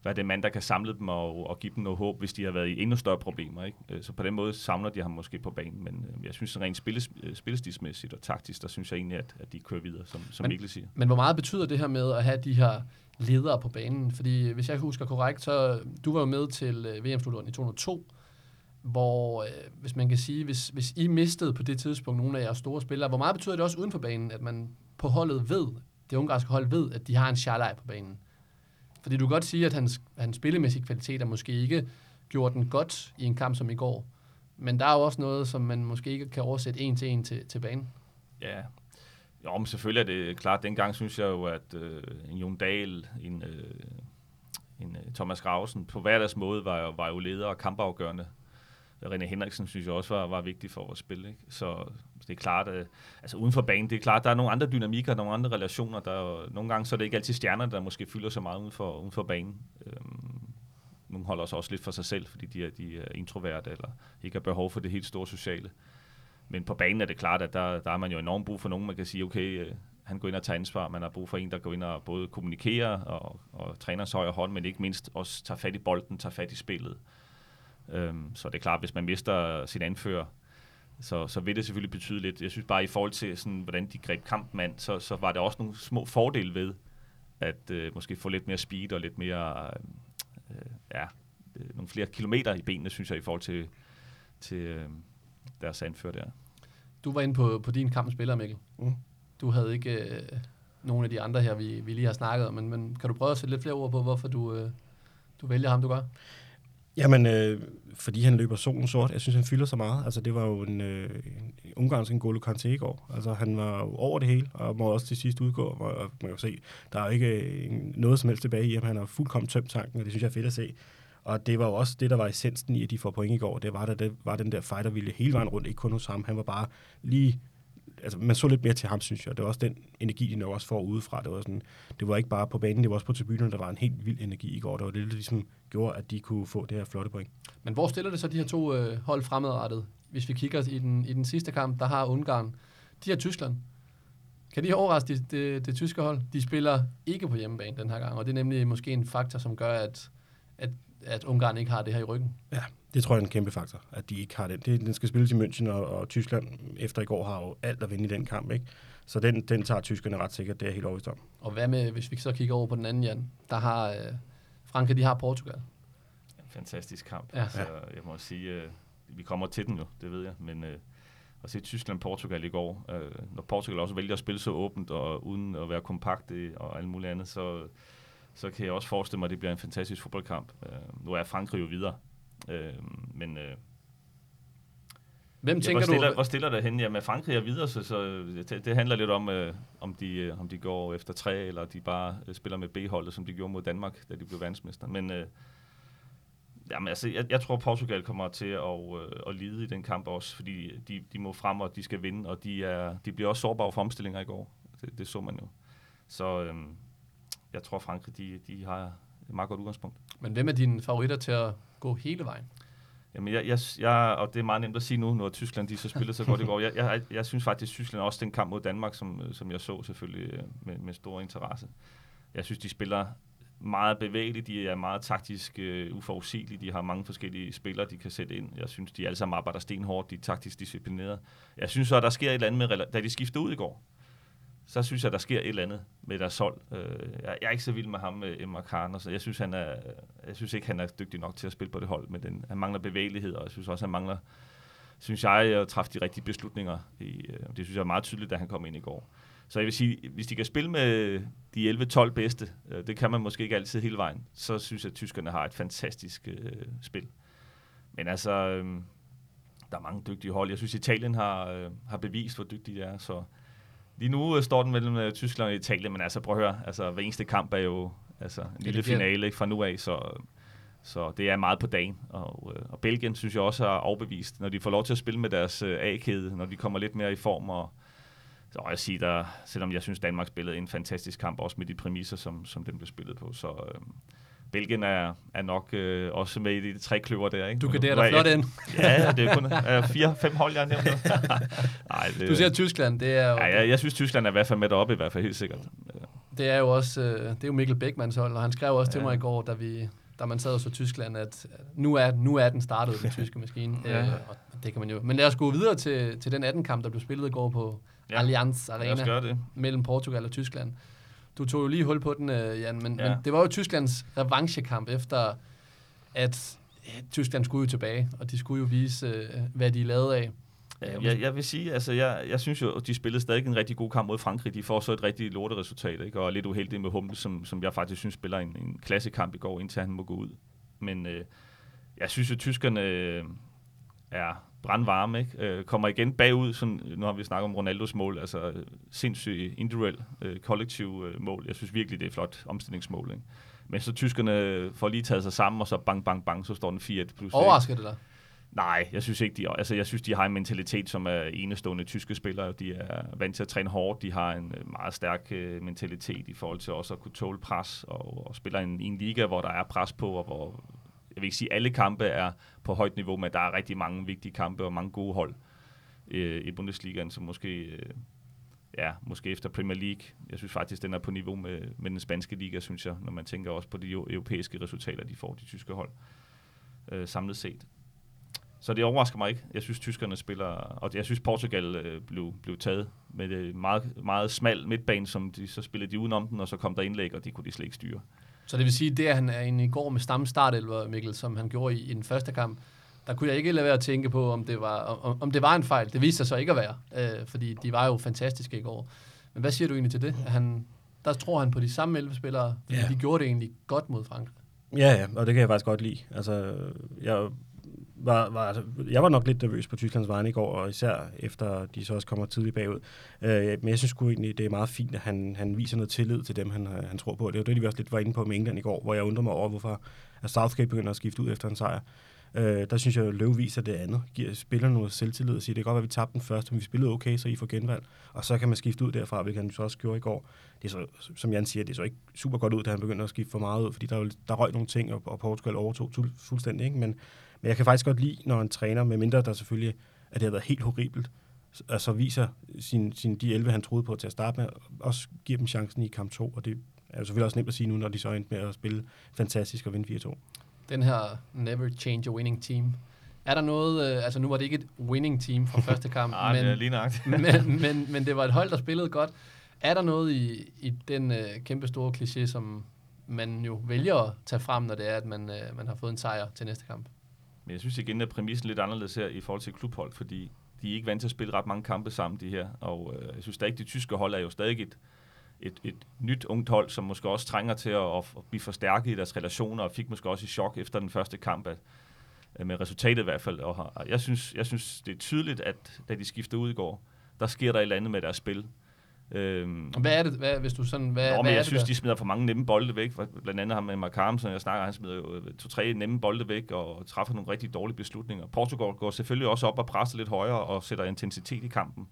være det mand, der kan samle dem og, og give dem noget håb, hvis de har været i endnu større problemer. Ikke? Så på den måde samler de ham måske på banen, men jeg synes rent spilles, spillestilsmæssigt og taktisk, der synes jeg egentlig, at, at de kører videre, som, som men, Mikkel siger. Men hvor meget betyder det her med at have de her ledere på banen. Fordi øh, hvis jeg husker korrekt, så øh, du var jo med til øh, VM-slutrunden i 2002, hvor, øh, hvis man kan sige, hvis, hvis I mistede på det tidspunkt nogle af jeres store spillere, hvor meget betyder det også uden for banen, at man på holdet ved, det ungarske hold ved, at de har en Charlaj på banen? Fordi du kan godt sige, at hans, hans spillemæssige kvaliteter måske ikke gjorde den godt i en kamp som i går. Men der er jo også noget, som man måske ikke kan oversætte en til en til, til banen. Ja, jo, men selvfølgelig er det klart. Dengang synes jeg jo, at øh, en Jon Dahl, en, øh, en øh, Thomas Grausen, på hver deres måde var, var jo leder og kampafgørende. René Henriksen synes jeg også var, var vigtig for vores spil. Ikke? Så det er klart, at, altså uden for banen, det er klart, der er nogle andre dynamikker, nogle andre relationer. Der er, nogle gange så er det ikke altid stjerner, der måske fylder så meget uden for, uden for banen. Øhm, nogle holder sig også lidt for sig selv, fordi de er, de er introverte eller ikke har behov for det helt store sociale. Men på banen er det klart, at der, der er man jo enormt brug for nogen, man kan sige, okay, øh, han går ind og tager ansvar. Man har brug for en, der går ind og både kommunikerer og, og træner sig højre hånd, men ikke mindst også tager fat i bolden, tager fat i spillet. Øhm, så det er klart, hvis man mister sin anfører, så, så vil det selvfølgelig betyde lidt. Jeg synes bare, i forhold til, sådan, hvordan de greb kampmand, så, så var der også nogle små fordele ved, at øh, måske få lidt mere speed og lidt mere, øh, ja, øh, nogle flere kilometer i benene, synes jeg, i forhold til, til øh, deres anfører der. Du var inde på, på din kampspiller, Mikkel. Mm. Du havde ikke øh, nogen af de andre her, vi, vi lige har snakket om, men, men kan du prøve at sætte lidt flere ord på, hvorfor du, øh, du vælger ham, du gør? Jamen, øh, fordi han løber solen sort. Jeg synes, han fylder så meget. Altså, det var jo en, øh, en ungarsk N'Golo Kanté i går. Altså, han var jo over det hele, og må også til sidst udgå. Og man kan se, der er jo ikke øh, noget som helst tilbage i ham. Han har fuldkommen tømt tanken, og det synes jeg er fedt at se. Og det var jo også det, der var essensen i, at de får point i går. Det var, der, det var den der fightervilje hele vejen rundt, ikke kun hos ham. Han var bare lige altså, man så lidt mere til ham, synes jeg. Det var også den energi, de nok også får udefra. Det var, sådan, det var ikke bare på banen, det var også på tribunerne, der var en helt vild energi i går. Det var det, der ligesom gjorde, at de kunne få det her flotte point. Men hvor stiller det så de her to øh, hold fremadrettet? Hvis vi kigger i den, i den sidste kamp, der har Ungarn, de har Tyskland. Kan de overraske det, det, det tyske hold? De spiller ikke på hjemmebane den her gang, og det er nemlig måske en faktor, som gør, at, at, Ungarn ikke har det her i ryggen. Ja, det tror jeg er en kæmpe faktor, at de ikke har den. Det, den skal spilles i München, og, og Tyskland efter i går har jo alt at vinde i den kamp. Ikke? Så den, den tager tyskerne ret sikkert, det er jeg helt overbevist om. Og hvad med, hvis vi så kigger over på den anden, Jan? Der har øh, Frankrig, de har Portugal. En fantastisk kamp. Ja. Så jeg må sige, øh, vi kommer til den jo, det ved jeg, men øh, at se Tyskland-Portugal i går, øh, når Portugal også vælger at spille så åbent og uden at være kompakt og alt muligt andet, så, så kan jeg også forestille mig, at det bliver en fantastisk fodboldkamp. Øh, nu er Frankrig jo videre, øh, men øh, Hvem ja, tænker hvor stiller, du... Hvor stiller det hen? Jamen, Frankrig er videre, så, så det, det handler lidt om, øh, om, de, øh, om de går efter tre, eller de bare øh, spiller med B-holdet, som de gjorde mod Danmark, da de blev verdensmester. Men øh, jamen, altså, jeg, jeg tror, Portugal kommer til at, øh, at lide i den kamp også, fordi de, de må frem, og de skal vinde, og de, er, de bliver også sårbare for omstillinger i går. Det, det så man jo. Så øh, jeg tror, Frankrig de, de har et meget godt udgangspunkt. Men hvem er dine favoritter til at gå hele vejen? Jamen, jeg, jeg, jeg, og det er meget nemt at sige nu, når Tyskland de så spiller så godt i går. Jeg, jeg, jeg synes faktisk, at Tyskland også den kamp mod Danmark, som, som jeg så selvfølgelig øh, med, med stor interesse. Jeg synes, de spiller meget bevægeligt, de er meget taktisk uh, uforudsigelige, de har mange forskellige spillere, de kan sætte ind. Jeg synes, de alle sammen arbejder stenhårdt, de er taktisk disciplineret. Jeg synes så, at der sker et eller andet med, da de skifter ud i går, så synes jeg, der sker et eller andet med deres hold. Øh, jeg er ikke så vild med ham, øh, Emre Emma Khan. Så jeg synes, han er, jeg synes ikke, han er dygtig nok til at spille på det hold. Men den, han mangler bevægelighed, og jeg synes også, han mangler, synes jeg, at træffe de rigtige beslutninger. I, øh, det synes jeg er meget tydeligt, da han kom ind i går. Så jeg vil sige, hvis de kan spille med de 11-12 bedste, det kan man måske ikke altid hele vejen, så synes jeg, at tyskerne har et fantastisk øh, spil. Men altså, øh, der er mange dygtige hold. Jeg synes, Italien har, øh, har bevist, hvor dygtige de er, så Lige nu uh, står den mellem uh, Tyskland og Italien, men altså prøv at høre, altså hver eneste kamp er jo altså, en lille finale ikke, fra nu af, så, så det er meget på dagen. Og, uh, og Belgien synes jeg også har overbevist, når de får lov til at spille med deres uh, A-kæde, når de kommer lidt mere i form. Og, så jeg siger der, selvom jeg synes Danmark spillede en fantastisk kamp, også med de præmisser, som, som den blev spillet på, så... Uh, Belgien er, er nok øh, også med i de tre kløver der, ikke? Du kan der flot ind. ja, det er kun øh, fire, fem hold, jeg nævnte. Nej, det, du siger Tyskland, det er jo... Ja, jeg, jeg synes, Tyskland er i hvert fald med deroppe, i hvert fald helt sikkert. Det er jo også, øh, det er jo Mikkel Beckmanns hold, og han skrev også ja. til mig i går, da vi da man sad og så Tyskland, at nu er, nu er den startet, den tyske maskine. ja. øh, og det kan man jo. Men lad os gå videre til, til den 18-kamp, der blev spillet i går på ja. Allianz Arena mellem Portugal og Tyskland. Du tog jo lige hul på den, Jan, men, ja. men det var jo Tysklands revanchekamp efter, at Tyskland skulle jo tilbage, og de skulle jo vise, hvad de lavede af. Jeg, jeg vil sige, altså jeg, jeg synes jo, at de spillede stadig en rigtig god kamp mod Frankrig. De får så et rigtig lorteresultat, ikke? og er lidt uheldige med Hummel, som, som jeg faktisk synes spiller en, en klassekamp i går, indtil han må gå ud. Men øh, jeg synes jo, at tyskerne øh, er brandvarme, ikke? Øh, kommer igen bagud, sådan, nu har vi snakket om Ronaldos mål, altså sindssygt individuel, øh, kollektiv øh, mål. Jeg synes virkelig, det er et flot omstillingsmål. Ikke? Men så tyskerne får lige taget sig sammen, og så bang, bang, bang, så står den 4-1 plus. Overrasker det dig? Nej, jeg synes ikke, de, altså, jeg synes, de har en mentalitet, som er enestående tyske spillere. De er vant til at træne hårdt. De har en øh, meget stærk uh, mentalitet i forhold til også at kunne tåle pres og, og spiller i en, en liga, hvor der er pres på, og hvor, jeg vil ikke sige, alle kampe er på højt niveau, men der er rigtig mange vigtige kampe og mange gode hold øh, i Bundesligaen, som måske, øh, ja, måske efter Premier League. Jeg synes faktisk, den er på niveau med, med den spanske liga, synes jeg, når man tænker også på de europæiske resultater, de får, de tyske hold, øh, samlet set. Så det overrasker mig ikke. Jeg synes, tyskerne spiller, og jeg synes, Portugal øh, blev, blev taget med det meget, meget smal midtbane, som de, så spillede de udenom den, og så kom der indlæg, og det kunne de slet ikke styre. Så det vil sige, det at han er inde i går med stamme startelver, Mikkel, som han gjorde i, i den første kamp, der kunne jeg ikke lade være at tænke på, om det var, om, om det var en fejl. Det viste sig så ikke at være, øh, fordi de var jo fantastiske i går. Men hvad siger du egentlig til det? Han, der tror han på de samme 11 spillere, fordi ja. de gjorde det egentlig godt mod Frankrig. Ja, ja, og det kan jeg faktisk godt lide. Altså, jeg var, var, altså, jeg var nok lidt nervøs på Tysklands vegne i går, og især efter de så også kommer tidligt bagud. Øh, men jeg synes sgu egentlig, det er meget fint, at han, han viser noget tillid til dem, han, øh, han tror på. Det var det, vi også lidt var inde på med England i går, hvor jeg undrer mig over, hvorfor at Southgate begynder at skifte ud efter en sejr. Øh, der synes jeg, at Løv viser det andet. Giver spillerne noget selvtillid og siger, det kan godt være, at vi tabte den første, men vi spillede okay, så I får genvalg. Og så kan man skifte ud derfra, hvilket han så også gjorde i går. Det er så, som Jan siger, det er så ikke super godt ud, da han begynder at skifte for meget ud, fordi der, der røg nogle ting, og, og Portugal overtog fuldstændig. Ikke? Men, men jeg kan faktisk godt lide, når en træner, med mindre der selvfølgelig, at det har været helt horribelt, altså viser sin, sin, de 11, han troede på til at starte med, også giver dem chancen i kamp 2, og det er jo selvfølgelig også nemt at sige nu, når de så endte med at spille fantastisk og vinde 4-2. Den her never change a winning team. Er der noget, øh, altså nu var det ikke et winning team fra første kamp, Ej, men, det er men, men, men det var et hold, der spillede godt. Er der noget i, i den øh, kæmpe store kliché, som man jo vælger at tage frem, når det er, at man, øh, man har fået en sejr til næste kamp? Men jeg synes igen, at præmissen lidt anderledes her i forhold til klubhold, fordi de er ikke vant til at spille ret mange kampe sammen, de her. Og øh, jeg synes da ikke, de tyske hold er jo stadig et, et, et nyt ungt hold, som måske også trænger til at, at blive forstærket i deres relationer, og fik måske også i chok efter den første kamp, at, øh, med resultatet i hvert fald. Og jeg synes, jeg synes, det er tydeligt, at da de skifter ud i går, der sker der et eller andet med deres spil. Øhm, hvad er det, hvad, hvis du sådan, hvad, Nå, hvad jeg er synes, det de smider for mange nemme bolde væk. Blandt andet ham med Markam, som jeg snakker, han smider jo øh, to-tre nemme bolde væk og træffer nogle rigtig dårlige beslutninger. Portugal går selvfølgelig også op og presser lidt højere og sætter intensitet i kampen.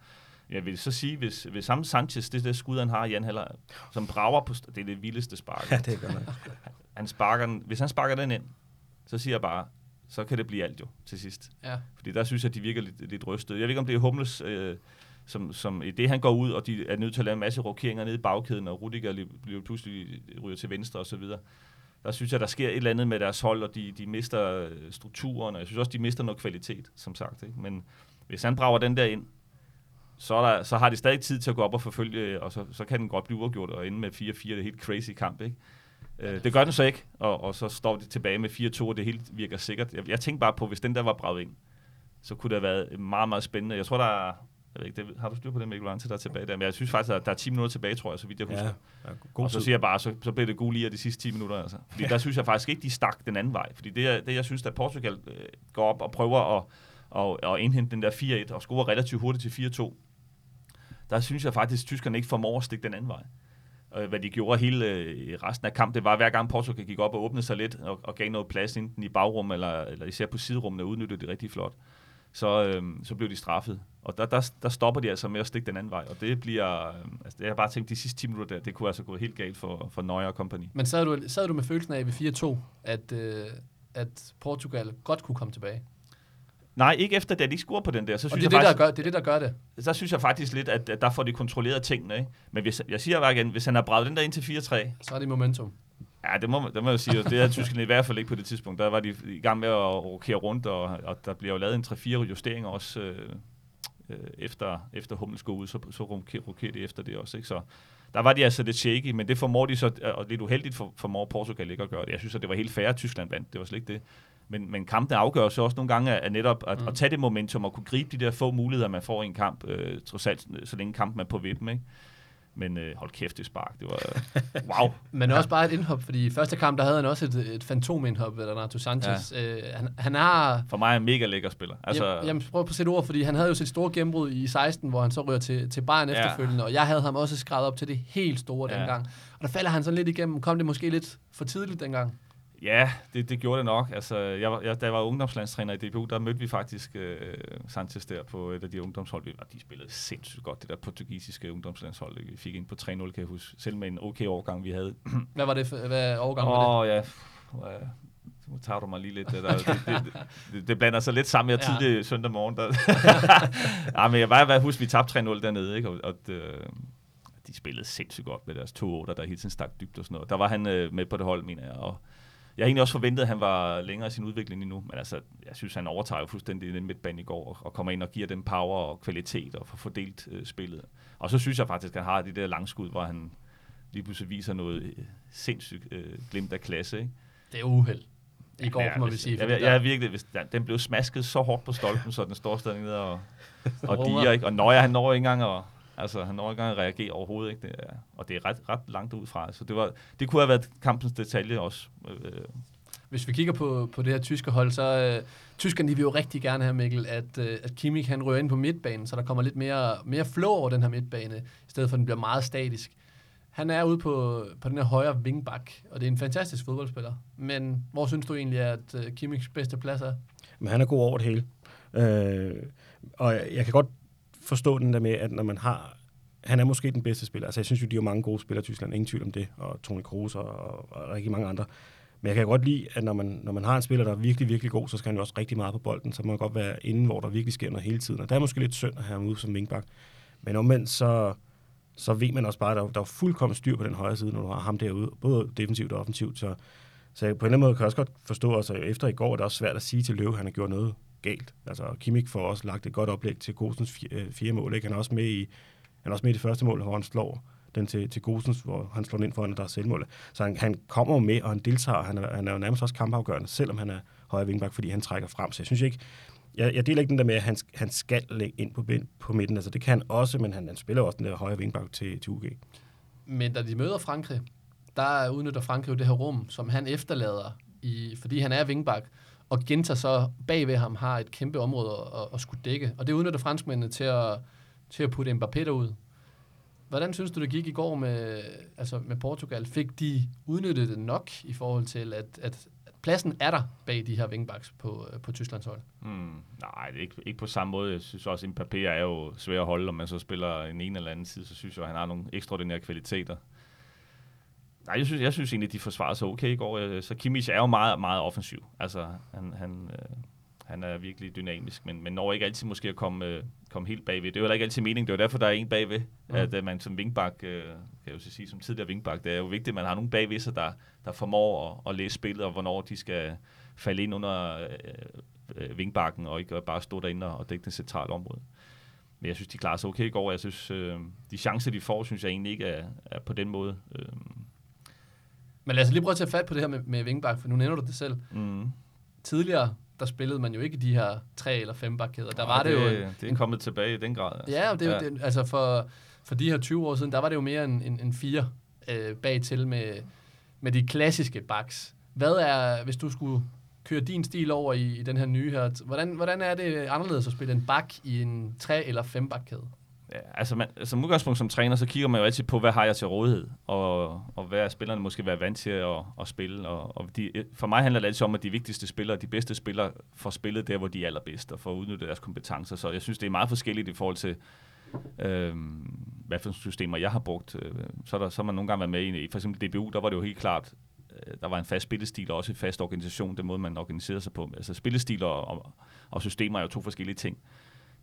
Jeg vil så sige, hvis, hvis ham Sanchez, det der skud, han har i Jan Heller, som brager på, det er det vildeste spark. Ja, det gør man. han sparker, hvis han sparker den ind, så siger jeg bare, så kan det blive alt jo til sidst. Ja. Fordi der synes jeg, at de virker lidt, lidt rystet. Jeg ved ikke, om det er Humles, øh, som, som i det han går ud, og de er nødt til at lave en masse rokeringer nede i bagkæden, og Rudiger bliver pludselig ryger til venstre og så videre. Der synes jeg, der sker et eller andet med deres hold, og de, de mister strukturen, og jeg synes også, de mister noget kvalitet, som sagt. Ikke? Men hvis han brager den der ind, så, er der, så har de stadig tid til at gå op og forfølge, og så, så kan den godt blive uafgjort og ende med 4-4. Det er helt crazy kamp, ikke? Øh, det gør den så ikke, og, og så står de tilbage med 4-2, og det hele virker sikkert. Jeg, jeg tænkte bare på, hvis den der var braget ind, så kunne det have været meget, meget spændende. Jeg tror, der er, jeg ved ikke, det, har du styr på det, Mikkel Vance, der er tilbage der? Men jeg synes faktisk, at der er 10 minutter tilbage, tror jeg, så vidt jeg husker. Ja, god og så siger jeg bare, så, så bliver det gode lige de sidste 10 minutter. Altså. Fordi ja. der synes jeg faktisk ikke, de stak den anden vej. Fordi det, det jeg synes, at Portugal øh, går op og prøver at, og, og indhente den der 4-1 og score relativt hurtigt til 4-2, der synes jeg faktisk, at tyskerne ikke formår at stikke den anden vej. Og hvad de gjorde hele øh, resten af kampen, det var, hver gang Portugal gik op og åbnede sig lidt og, og gav noget plads enten i bagrum eller, eller især på siderummene, udnyttede det rigtig flot så, øh, så blev de straffet. Og der, der, der stopper de altså med at stikke den anden vej. Og det bliver... Øh, altså, jeg har bare tænkt, de sidste 10 minutter der, det kunne altså gå helt galt for, for Neuer Company. Men sad du, sad du med følelsen af ved 4-2, at, øh, at Portugal godt kunne komme tilbage? Nej, ikke efter, da de scorer på den der. Så synes og det er, jeg det, faktisk, der gør, det er det, der gør det. Så synes jeg faktisk lidt, at, at der får de kontrolleret tingene. Ikke? Men hvis, jeg siger bare igen, hvis han har braget den der ind til 4-3... Så er det momentum. Ja, det må, det må jeg sige. Det er tyskerne i hvert fald ikke på det tidspunkt. Der var de i gang med at rokere rundt, og, og der bliver jo lavet en 3-4 justeringer også øh, øh, efter, efter Hummels går ud, så, så rokerer de efter det også. Ikke? Så der var de altså lidt shaky, men det formår de så, og lidt uheldigt for, formår Portugal ikke at gøre det. Jeg synes, at det var helt fair, at Tyskland vandt. Det var slet ikke det. Men, men kampen afgør så også nogle gange at netop at, mm. at tage det momentum og kunne gribe de der få muligheder, man får i en kamp, øh, trods alt, så længe kampen er på vippen. Ikke? Men øh, hold kæft, det spark. Det var wow. Men også bare et indhop, fordi i første kamp, der havde han også et, et fantomindhop, Renato Sanchez. Ja. Øh, han, han har... For mig er en mega lækker spiller. Altså... Jamen, jamen, prøv at sætte ord, fordi han havde jo sit store gennembrud i 16, hvor han så rører til, til Bayern ja. efterfølgende, og jeg havde ham også skrevet op til det helt store ja. dengang. Og der falder han sådan lidt igennem. Kom det måske lidt for tidligt dengang? Ja, det, det gjorde det nok. Altså, jeg, var- jeg, da jeg var ungdomslandstræner i DBU, der mødte vi faktisk øh, Sanchez der på et af de ungdomshold. Vi, de spillede sindssygt godt, det der portugisiske ungdomslandshold. Vi fik ind på 3-0, kan jeg huske. Selv med en okay årgang, vi havde. Hvad var det for, hvad overgang var det? Åh, oh, ja. Øh, Nu tager du mig lige lidt. Det, der, det, det, det, det blander sig lidt sammen. Jeg Ja. tidlig søndag morgen. Der. ja, men jeg bare bare huske, vi tabte 3-0 dernede. Ikke? Og, og det, de spillede sindssygt godt med deres to otter, der hele tiden stak dybt og sådan noget. Der var han øh, med på det hold, mener jeg. Og jeg har egentlig også forventet, at han var længere i sin udvikling endnu. Men altså, jeg synes, han overtager jo fuldstændig den midtbane i går, og, og kommer ind og giver dem power og kvalitet og får fordelt øh, spillet. Og så synes jeg faktisk, at han har de der langskud, hvor han lige pludselig viser noget øh, sindssygt øh, glimt af klasse. Ikke? Det er uheld. I går, Ja, må vi sige. Jeg, jeg, jeg er virkelig, hvis, den, den blev smasket så hårdt på stolpen, så den står stadig nede og, og diger, ikke? Og Nøjer, han når ikke engang at, altså, han når ikke engang at reagere overhovedet, ikke? Det er, og det er ret, ret langt ud fra. Så det, var, det kunne have været kampens detalje også. Øh, Hvis vi kigger på, på det her tyske hold, så øh, tyskerne de vil jo rigtig gerne have, Mikkel, at, øh, at Kimmich han rører ind på midtbanen, så der kommer lidt mere, mere flow over den her midtbane, i stedet for at den bliver meget statisk. Han er ude på, på den her højre vingbak, og det er en fantastisk fodboldspiller. Men hvor synes du egentlig, at øh, Kimmichs bedste plads er? Men han er god over det hele. Øh, og jeg, jeg kan godt forstå den der med, at når man har... Han er måske den bedste spiller. Altså, jeg synes jo, de har mange gode spillere i Tyskland. Ingen tvivl om det. Og Toni Kroos og, og, og rigtig mange andre. Men jeg kan godt lide, at når man, når man har en spiller, der er virkelig, virkelig god, så skal han jo også rigtig meget på bolden. Så må man godt være inde, hvor der virkelig sker noget hele tiden. Og der er måske lidt synd at have ham ude som vingbak. Men omvendt, så, så ved man også bare, at der, der er fuldkommen styr på den højre side, når du har ham derude. Både defensivt og offensivt. Så, så jeg, på en eller anden måde kan jeg også godt forstå, altså efter i går er det også svært at sige til Løve, at han har gjort noget galt. Altså Kimmich får også lagt et godt oplæg til Gosens fire, øh, fire mål. Ikke? Han er også med i han er også med i det første mål, hvor han slår den til, til Gosens, hvor han slår den ind foran, der er selvmål. Så han, han kommer med, og han deltager, han er, han er jo nærmest også kampafgørende, selvom han er højre vingbak, fordi han trækker frem. Så jeg synes ikke, jeg, jeg deler ikke den der med, at han, han skal lægge ind på, på midten. Altså det kan han også, men han, han spiller også den der højre vingbak til, til UG. Men da de møder Frankrig, der udnytter Frankrig jo det her rum, som han efterlader, i, fordi han er vingbak, og Genta så bagved ham har et kæmpe område at, at skulle dække. Og det udnytter franskmændene til at, til at putte Mbappé derud. Hvordan synes du, det gik i går med, altså med Portugal? Fik de udnyttet det nok i forhold til, at, at pladsen er der bag de her wingbacks på, øh, på Tysklands hold? Hmm, nej, det er ikke, ikke på samme måde. Jeg synes også, at Mbappé er jo svær at holde, om man så spiller en ene eller anden side, så synes jeg, at han har nogle ekstraordinære kvaliteter. Nej, jeg synes, jeg synes egentlig, at de forsvarer sig okay i går. Øh, Så Kimmich er jo meget, meget offensiv. Altså, han, han, øh, han er virkelig dynamisk, men, men når ikke altid måske at komme, øh, komme helt bagved. Det er jo heller ikke altid meningen. Det er jo derfor, der er en bagved. Mm. Mm. At øh, man som vingbak, øh, kan jeg jo så sige, som tidligere vingbak, det er jo vigtigt, at man har nogen bagved sig, der, der formår at, at læse spillet, og hvornår de skal falde ind under øh, øh, vingbakken, og ikke bare stå derinde og, og dække det centrale område. Men jeg synes, de klarer sig okay i går. Jeg synes, øh, de chancer, de får, synes jeg egentlig ikke er, er på den måde. Øh, Men lad os lige prøve at tage fat på det her med, med vingbak, for nu nævner du det selv. mm. Tidligere, der spillede man jo ikke de her tre eller fem bakkæder. Der var Og det, jo en, det er kommet tilbage i den grad. Altså. Ja, det, jo det, altså for, for de her 20 år siden, der var det jo mere en, en, en fire øh, bag til med, med de klassiske backs. Hvad er, hvis du skulle køre din stil over i, i den her nye her, hvordan, hvordan er det anderledes at spille en bak i en tre- eller fem bakkæde? Ja, altså man, altså, som udgangspunkt som træner, så kigger man jo altid på, hvad har jeg til rådighed, og, og hvad er spillerne måske være vant til at, at spille. Og, og de, for mig handler det altid om, at de vigtigste spillere, de bedste spillere, får spillet der, hvor de er allerbedst, og får udnyttet deres kompetencer. Så jeg synes, det er meget forskelligt i forhold til, øh, hvad for systemer jeg har brugt. Øh, så der, så har man nogle gange været med i, for eksempel DBU, der var det jo helt klart, øh, der var en fast spillestil og også en fast organisation, den måde, man organiserede sig på. Altså spillestil og, og, og systemer er jo to forskellige ting.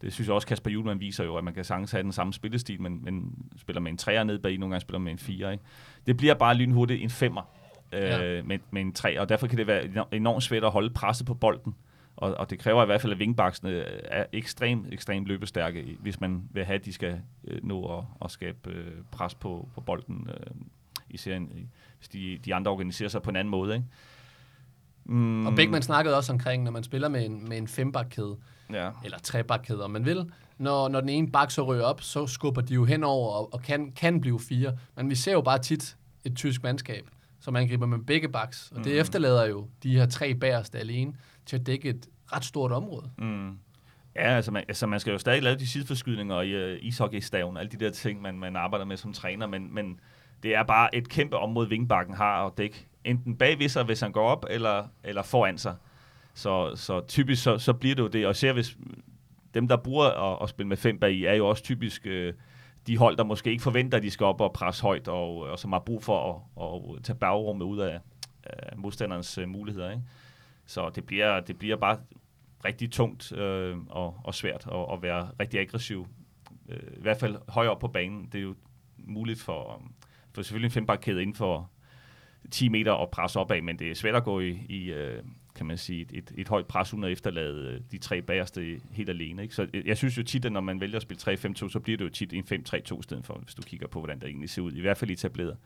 Det synes jeg også, Kasper Julemand viser jo, at man kan sagtens have den samme spillestil, men, men spiller med en træer ned bag, nogle gange spiller med en fire. Ikke? Det bliver bare lynhurtigt en femmer øh, Ja. med, med en tre, og derfor kan det være enormt- svært at holde presset på bolden. Og, og det kræver i hvert fald, at vingbaksene er ekstremt, ekstremt løbestærke, hvis man vil have, at de skal øh, nå at, at skabe øh, pres på, på bolden øh, i serien, hvis de, de andre organiserer sig på en anden måde. Ikke? Mm, Og Beckmann snakkede også omkring, når man spiller med en, med en fembakkæde, Ja. eller trebakkæde, om man vil. Når, når den ene bak så rører op, så skubber de jo henover og, og kan, kan blive fire. Men vi ser jo bare tit et tysk mandskab, som angriber med begge baks. Og det Mm. efterlader jo de her tre bagerste alene til at dække et ret stort område. Mm. Ja, altså man, altså man skal jo stadig lave de sideforskydninger i uh, ishockeystaven, alle de der ting, man, man arbejder med som træner, men, men det er bare et kæmpe område, vingbakken har at dække enten bagved sig, hvis han går op, eller, eller foran sig. Så, så typisk så, så bliver det jo det, og ser hvis dem, der bruger at, at spille med fem bag i, er jo også typisk øh, de hold, der måske ikke forventer, at de skal op og presse højt, og, og som har brug for at, at tage bagrummet ud af, af modstanderens øh, muligheder. Ikke? Så det bliver, det bliver bare rigtig tungt øh, og, og svært at, at være rigtig aggressiv. Øh, I hvert fald højere op på banen. Det er jo muligt for, for selvfølgelig en fembakkæde inden for 10 meter og presse opad, men det er svært at gå i, i øh, kan man sige, et, et, et højt pres uden at efterlade øh, de tre bagerste helt alene. Ikke? Så jeg synes jo tit, at når man vælger at spille 3-5-2, så bliver det jo tit en 5-3-2 i stedet for, hvis du kigger på, hvordan det egentlig ser ud. I hvert fald i etableret.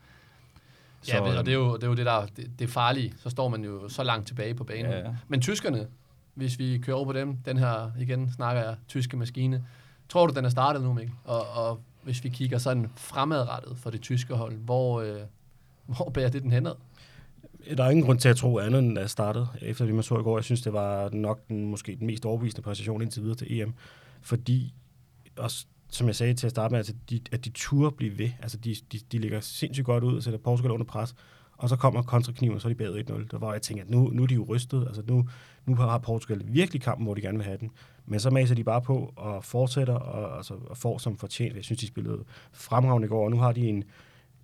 Så, ja, og det er jo det, er jo det der det, det farlige. Så står man jo så langt tilbage på banen. Ja, ja. Men tyskerne, hvis vi kører over på dem, den her, igen snakker jeg, tyske maskine, tror du, den er startet nu, Mikkel? Og, og hvis vi kigger sådan fremadrettet for det tyske hold, hvor, øh, hvor bærer det den henad? Der er ingen grund til at tro andet, end at startet efter det, man så i går. Jeg synes, det var nok den, måske den mest overbevisende præstation indtil videre til EM. Fordi, også, som jeg sagde til at starte med, altså, de, at de turde blive ved. Altså, de, de, de ligger sindssygt godt ud og sætter Portugal under pres. Og så kommer kontrakniven, og så er de bagud 1-0. Der var jeg tænkte, at nu, nu er de jo rystet. Altså, nu, nu har Portugal virkelig kampen, hvor de gerne vil have den. Men så maser de bare på og fortsætter og, altså, og får som fortjent. Jeg synes, de spillede fremragende i går, og nu har de en,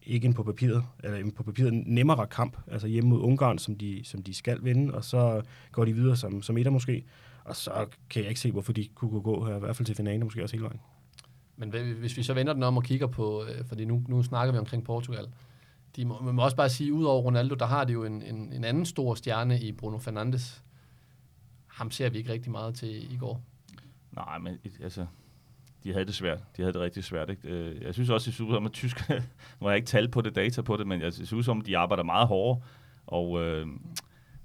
ikke en på papiret, eller en på papiret nemmere kamp, altså hjemme mod Ungarn, som de, som de skal vinde, og så går de videre som, som etter måske. Og så kan jeg ikke se, hvorfor de kunne gå her, i hvert fald til finalen, måske også hele vejen. Men hvis vi så vender den om og kigger på, øh, fordi nu, nu snakker vi omkring Portugal, de må, man må også bare sige, ud over Ronaldo, der har de jo en, en, en anden stor stjerne i Bruno Fernandes. Ham ser vi ikke rigtig meget til i går. Nej, men altså, de havde det svært. De havde det rigtig svært. Ikke? Øh, jeg synes også, det ser ud som, at tyskerne, må jeg ikke tal på det, data på det, men jeg synes som, at de arbejder meget hårdere, og øh,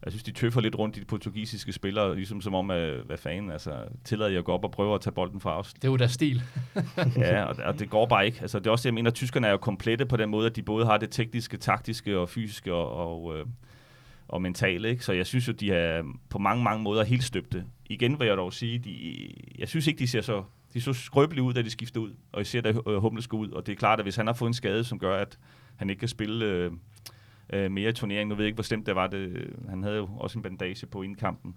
jeg synes, de tøffer lidt rundt de portugisiske spillere, ligesom som om, at, hvad fanden, altså, tillader jeg at gå op og prøve at tage bolden fra os. Det er jo deres stil. ja, og, og, det går bare ikke. Altså, det er også det, jeg mener, at tyskerne er jo komplette på den måde, at de både har det tekniske, taktiske og fysiske og, og, øh, og mentale. Ikke? Så jeg synes jo, de er på mange, mange måder helt støbte. Igen vil jeg dog sige, de, jeg synes ikke, de ser så de så skrøbelige ud, da de skifter ud, og I ser, da øh, Humle skal ud. Og det er klart, at hvis han har fået en skade, som gør, at han ikke kan spille øh, øh, mere i turneringen, nu ved jeg ikke, hvor stemt det var, det, øh, han havde jo også en bandage på indkampen,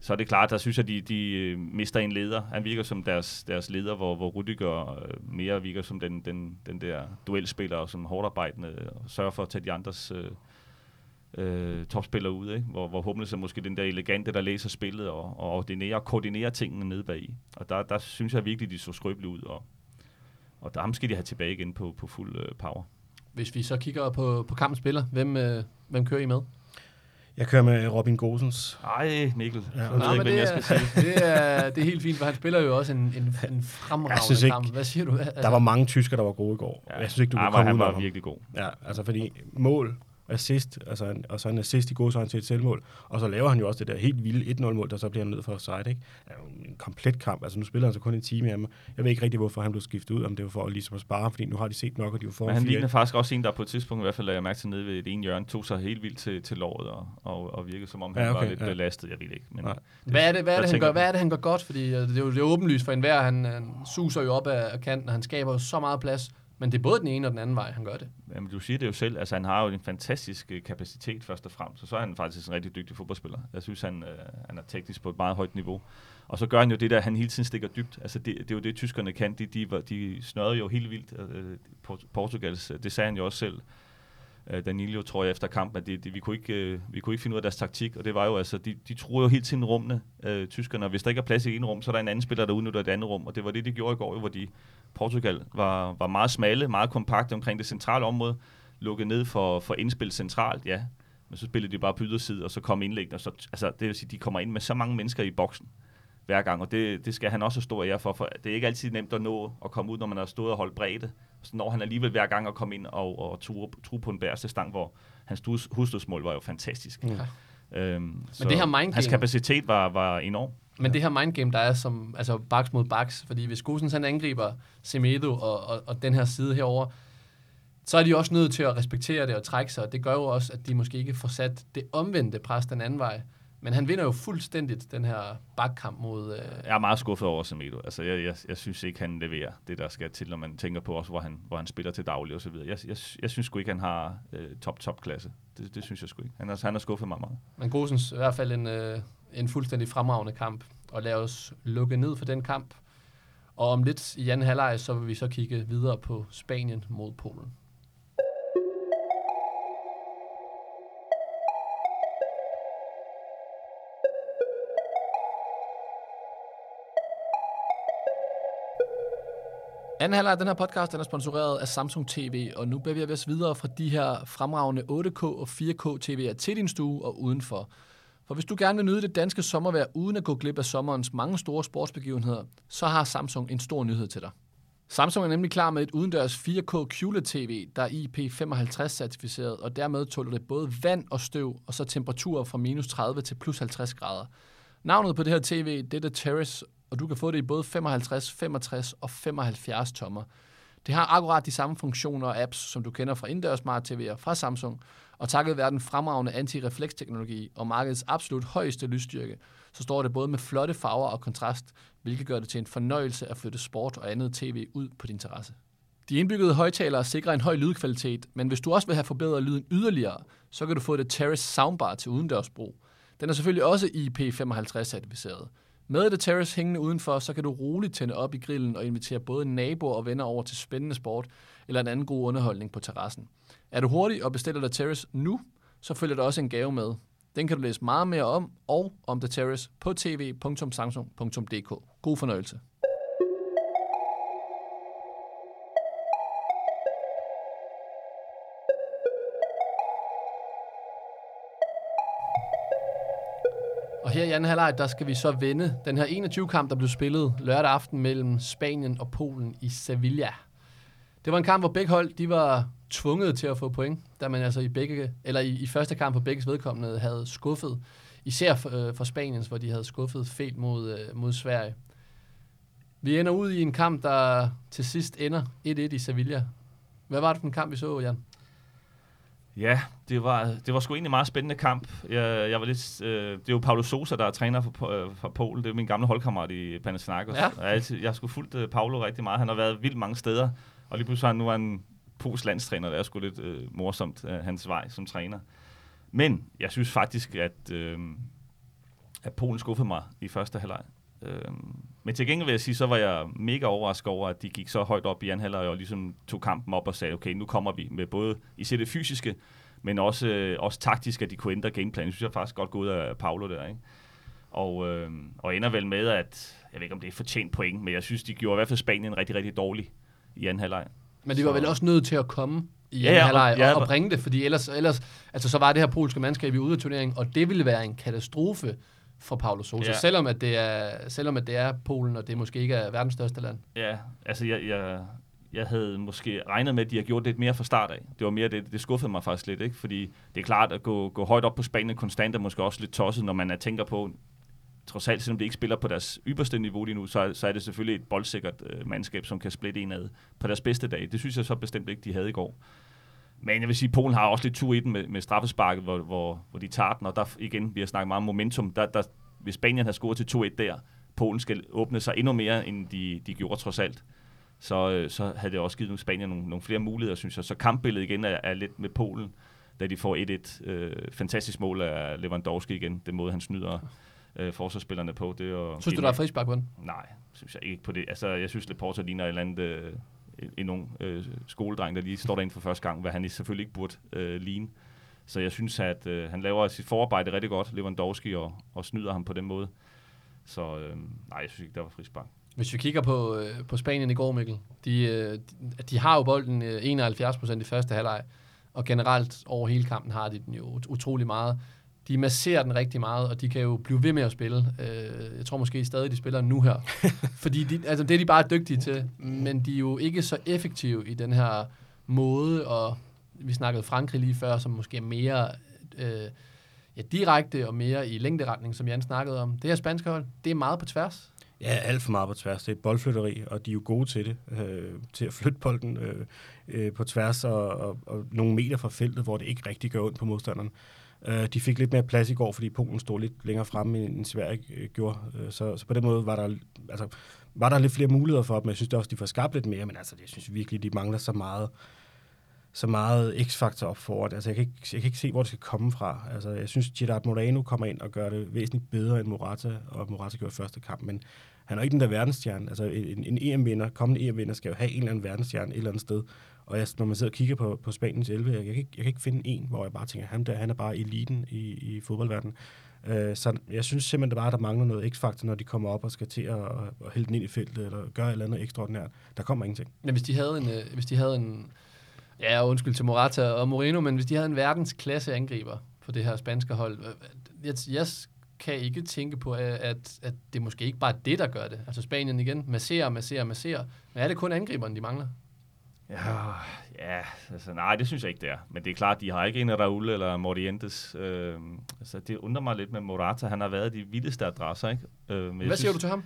så er det klart, der synes jeg, de, de øh, mister en leder. Han virker som deres, deres leder, hvor, hvor Rudiger mere virker som den, den, den der duelspiller, og som hårdt arbejdende, og sørger for at tage de andres øh, øh, topspillere ud, ikke? hvor, hvor Hummels er måske den der elegante, der læser spillet og, og ordinerer og koordinerer tingene nede bag Og der, der synes jeg virkelig, de så skrøbelige ud, og, og der skal de have tilbage igen på, på fuld øh, power. Hvis vi så kigger på, på kampens spiller, hvem, øh, hvem kører I med? Jeg kører med Robin Gosens. Ej, Mikkel. Ja, jeg ved ikke, hvad jeg skal sige. Det er, det er helt fint, for han spiller jo også en, en, en fremragende kamp. Hvad siger du? Altså, der var mange tysker, der var gode i går. Ja. Jeg synes ikke, du kunne komme ud Han var virkelig god. Ja, altså fordi mål, assist, altså en, og så en assist i godsøjne til et selvmål. Og så laver han jo også det der helt vilde 1-0-mål, der så bliver nødt for offside. Ikke? Det er jo en komplet kamp. Altså nu spiller han så kun en time hjemme. Jeg ved ikke rigtig, hvorfor han blev skiftet ud, om det var for at, ligesom at spare, fordi nu har de set nok, og de var foran Men han ligner faktisk også en, der på et tidspunkt, i hvert fald lagde jeg mærke til nede ved et ene hjørne, tog sig helt vildt til, til låret og, og, og virkede som om han ja, okay, var lidt ja. belastet. Jeg ved ikke. Men det, hvad, er det, hvad, er det, han gør, hvad er det, han gør godt? Fordi øh, det er jo, det er åbenlyst for enhver. Han, han suser jo op af kanten, og han skaber jo så meget plads men det er både den ene og den anden vej, han gør det. Jamen, du siger det jo selv. Altså, han har jo en fantastisk øh, kapacitet først og fremmest, så så er han faktisk en rigtig dygtig fodboldspiller. Jeg synes, han, øh, han er teknisk på et meget højt niveau. Og så gør han jo det der, han hele tiden stikker dybt. Altså, det, det er jo det, tyskerne kan. De, de, de snørede jo helt vildt. Øh, Portugals, det sagde han jo også selv. Øh, Danilo, tror jeg, efter kampen, at det, det, vi, kunne ikke, øh, vi kunne ikke finde ud af deres taktik, og det var jo altså, de, de troede jo hele tiden rummene, øh, tyskerne, og hvis der ikke er plads i en rum, så er der en anden spiller, der udnytter et andet rum, og det var det, de gjorde i går, hvor de, Portugal var, var meget smalle, meget kompakte omkring det centrale område, lukket ned for, for indspil centralt, ja, men så spillede de bare på yderside, og så kom indlæg, og så, altså, det vil sige, de kommer ind med så mange mennesker i boksen, hver gang, og det, det skal han også have stor ære for, for det er ikke altid nemt at nå at komme ud, når man har stået og holdt bredde. Så når han alligevel hver gang at komme ind og, og true, true på en bæreste stang, hvor hans husledsmål var jo fantastisk. Ja. Øhm, Men det her mindgame, hans kapacitet var, var enorm. Men ja. det her mindgame, der er som altså baks mod baks, fordi hvis Gosens han angriber Semedo og, og, og den her side herover, så er de også nødt til at respektere det og trække sig, og det gør jo også, at de måske ikke får sat det omvendte pres den anden vej. Men han vinder jo fuldstændigt den her bakkamp mod... Øh... Jeg er meget skuffet over Semedo. Altså, jeg, jeg, jeg synes ikke, han leverer det, der skal til, når man tænker på også, hvor han, hvor han spiller til daglig og så videre. Jeg, jeg, jeg synes sgu ikke, han har øh, top-top-klasse. Det, det synes jeg sgu ikke. Han har, han har skuffet mig meget. Men Gosens i hvert fald en, øh, en fuldstændig fremragende kamp, og lad os lukke ned for den kamp. Og om lidt i anden halvleg, så vil vi så kigge videre på Spanien mod Polen. Anden halvleg af den her podcast den er sponsoreret af Samsung TV, og nu bevæger vi os videre fra de her fremragende 8K og 4K TV'er til din stue og udenfor. For hvis du gerne vil nyde det danske sommervejr uden at gå glip af sommerens mange store sportsbegivenheder, så har Samsung en stor nyhed til dig. Samsung er nemlig klar med et udendørs 4K QLED-TV, der er IP55-certificeret, og dermed tåler det både vand og støv, og så temperaturer fra minus 30 til plus 50 grader. Navnet på det her tv, det er The Terrace, og du kan få det i både 55, 65 og 75 tommer. Det har akkurat de samme funktioner og apps, som du kender fra indendørs smart TV'er fra Samsung, og takket være den fremragende anti teknologi og markedets absolut højeste lysstyrke, så står det både med flotte farver og kontrast, hvilket gør det til en fornøjelse at flytte sport og andet tv ud på din terrasse. De indbyggede højtalere sikrer en høj lydkvalitet, men hvis du også vil have forbedret lyden yderligere, så kan du få det Terrace Soundbar til udendørsbrug. Den er selvfølgelig også IP55-certificeret. Med The Terrace hængende udenfor, så kan du roligt tænde op i grillen og invitere både naboer og venner over til spændende sport eller en anden god underholdning på terrassen. Er du hurtig og bestiller The Terrace nu, så følger der også en gave med. Den kan du læse meget mere om og om The Terrace på tv.samsung.dk. God fornøjelse. Og her i anden halvleg, der skal vi så vende den her 21-kamp, der blev spillet lørdag aften mellem Spanien og Polen i Sevilla. Det var en kamp, hvor begge hold de var tvunget til at få point, da man altså i, begge, eller i, i første kamp på begge vedkommende havde skuffet, især for, øh, for Spaniens, hvor de havde skuffet felt mod, øh, mod Sverige. Vi ender ud i en kamp, der til sidst ender 1-1 i Sevilla. Hvad var det for en kamp, vi så, Jan? Ja, det var, det var sgu egentlig en meget spændende kamp. Jeg, jeg var lidt, øh, det er jo Paulo Sosa, der er træner for, øh, for Polen. Det er min gamle holdkammerat i Panathinaikos. Ja. Jeg, altid, jeg har sgu fulgt øh, Paulo rigtig meget. Han har været vildt mange steder. Og lige pludselig nu er han Pols landstræner. Det er sgu lidt øh, morsomt, øh, hans vej som træner. Men jeg synes faktisk, at, øh, at Polen skuffede mig i første halvleg. Øh, men til gengæld vil jeg sige, så var jeg mega overrasket over, at de gik så højt op i anden halvleg og ligesom tog kampen op og sagde, okay, nu kommer vi med både i det fysiske, men også, øh, også taktisk, at de kunne ændre gameplanen. Jeg synes jeg faktisk godt gå ud af Paolo der, ikke? Og, øh, og ender vel med, at jeg ved ikke, om det er fortjent point, men jeg synes, de gjorde i hvert fald Spanien rigtig, rigtig dårlig i anden halvleg. Men de var så... vel også nødt til at komme i ja, anden halvleg og, ja, og, og bringe det, fordi ellers, ellers altså, så var det her polske mandskab i ude af turneringen, og det ville være en katastrofe for Paulo Sosa, ja. selvom, at det er, selvom at det er Polen, og det måske ikke er verdens største land. Ja, altså jeg, jeg, jeg havde måske regnet med, at de har gjort lidt mere fra start af. Det var mere det, det skuffede mig faktisk lidt, ikke? fordi det er klart at gå, gå højt op på Spanien konstant er måske også lidt tosset, når man er, tænker på, trods alt, selvom de ikke spiller på deres ypperste niveau lige nu, så, så er det selvfølgelig et boldsikkert øh, mandskab, som kan splitte en ad på deres bedste dag. Det synes jeg så bestemt ikke, de havde i går. Men jeg vil sige, at Polen har også lidt tur i den med, med straffesparket, hvor, hvor, hvor de tager den, og der igen, vi har snakket meget om momentum, der, der, hvis Spanien har scoret til 2-1 der, Polen skal åbne sig endnu mere, end de, de gjorde trods alt, så, øh, så havde det også givet Spanien nogle, nogle flere muligheder, synes jeg. Så kampbilledet igen er, er lidt med Polen, da de får 1-1. Øh, fantastisk mål af Lewandowski igen, den måde han snyder øh, forsvarsspillerne på. Det er synes du, der er frispark på den? Nej, synes jeg ikke på det. Altså, jeg synes, Leporta ligner et eller andet... Øh, en ung øh, skoledreng, der lige står derinde for første gang, hvad han selvfølgelig ikke burde øh, ligne. Så jeg synes, at øh, han laver sit forarbejde rigtig godt, Lewandowski, og, og snyder ham på den måde. Så øh, nej, jeg synes ikke, der var frispark. Hvis vi kigger på, øh, på Spanien i går, Mikkel, de, øh, de har jo bolden øh, 71% i første halvleg, og generelt over hele kampen har de den jo utrolig meget. De masserer den rigtig meget, og de kan jo blive ved med at spille. Øh, jeg tror måske stadig, de spiller nu her. Fordi de, altså, det er de bare dygtige til, men de er jo ikke så effektive i den her måde, og vi snakkede Frankrig lige før, som måske er mere øh, ja, direkte og mere i længderetning, som Jan snakkede om. Det her spanske hold, det er meget på tværs. Ja, alt for meget på tværs. Det er boldflytteri, og de er jo gode til det, øh, til at flytte bolden øh, øh, på tværs og, og, og nogle meter fra feltet, hvor det ikke rigtig gør ondt på modstanderen. Øh, de fik lidt mere plads i går, fordi Polen stod lidt længere fremme, end Sverige øh, gjorde. Øh, så, så på den måde var der, altså, var der lidt flere muligheder for dem. Jeg synes også, de får skabt lidt mere, men altså, jeg synes virkelig, de mangler så meget så meget x-faktor op foran. Altså, jeg kan, ikke, jeg kan ikke se, hvor det skal komme fra. Altså, jeg synes, Gerard Moreno kommer ind og gør det væsentligt bedre end Morata, og Morata gjorde første kamp, men han er ikke den der verdensstjerne. Altså, en, en EM-vinder, e kommende EM-vinder, skal jo have en eller anden verdensstjerne et eller andet sted. Og jeg, når man sidder og kigger på, på Spaniens 11, jeg, jeg, kan ikke, jeg kan ikke finde en, hvor jeg bare tænker, han, der, han er bare eliten i, i fodboldverdenen. Øh, så jeg synes simpelthen der bare, at der mangler noget x-faktor, når de kommer op og skal til at, at hælde den ind i feltet, eller gøre et eller andet ekstraordinært. Der kommer ingenting. Men hvis de havde en, øh, hvis de havde en ja, undskyld til Morata og Moreno, men hvis de havde en verdensklasse angriber på det her spanske hold, øh, øh, jeg, jeg kan ikke tænke på, at, at det måske ikke bare er det, der gør det. Altså Spanien igen, masserer, masserer, masserer. Men er det kun angriberne, de mangler? Ja, ja altså, nej, det synes jeg ikke, det er. Men det er klart, de har ikke en af Raul eller Morientes. Øh, altså, det undrer mig lidt med Morata. Han har været de vildeste adresser, ikke? Øh, men Hvad siger synes, du til ham?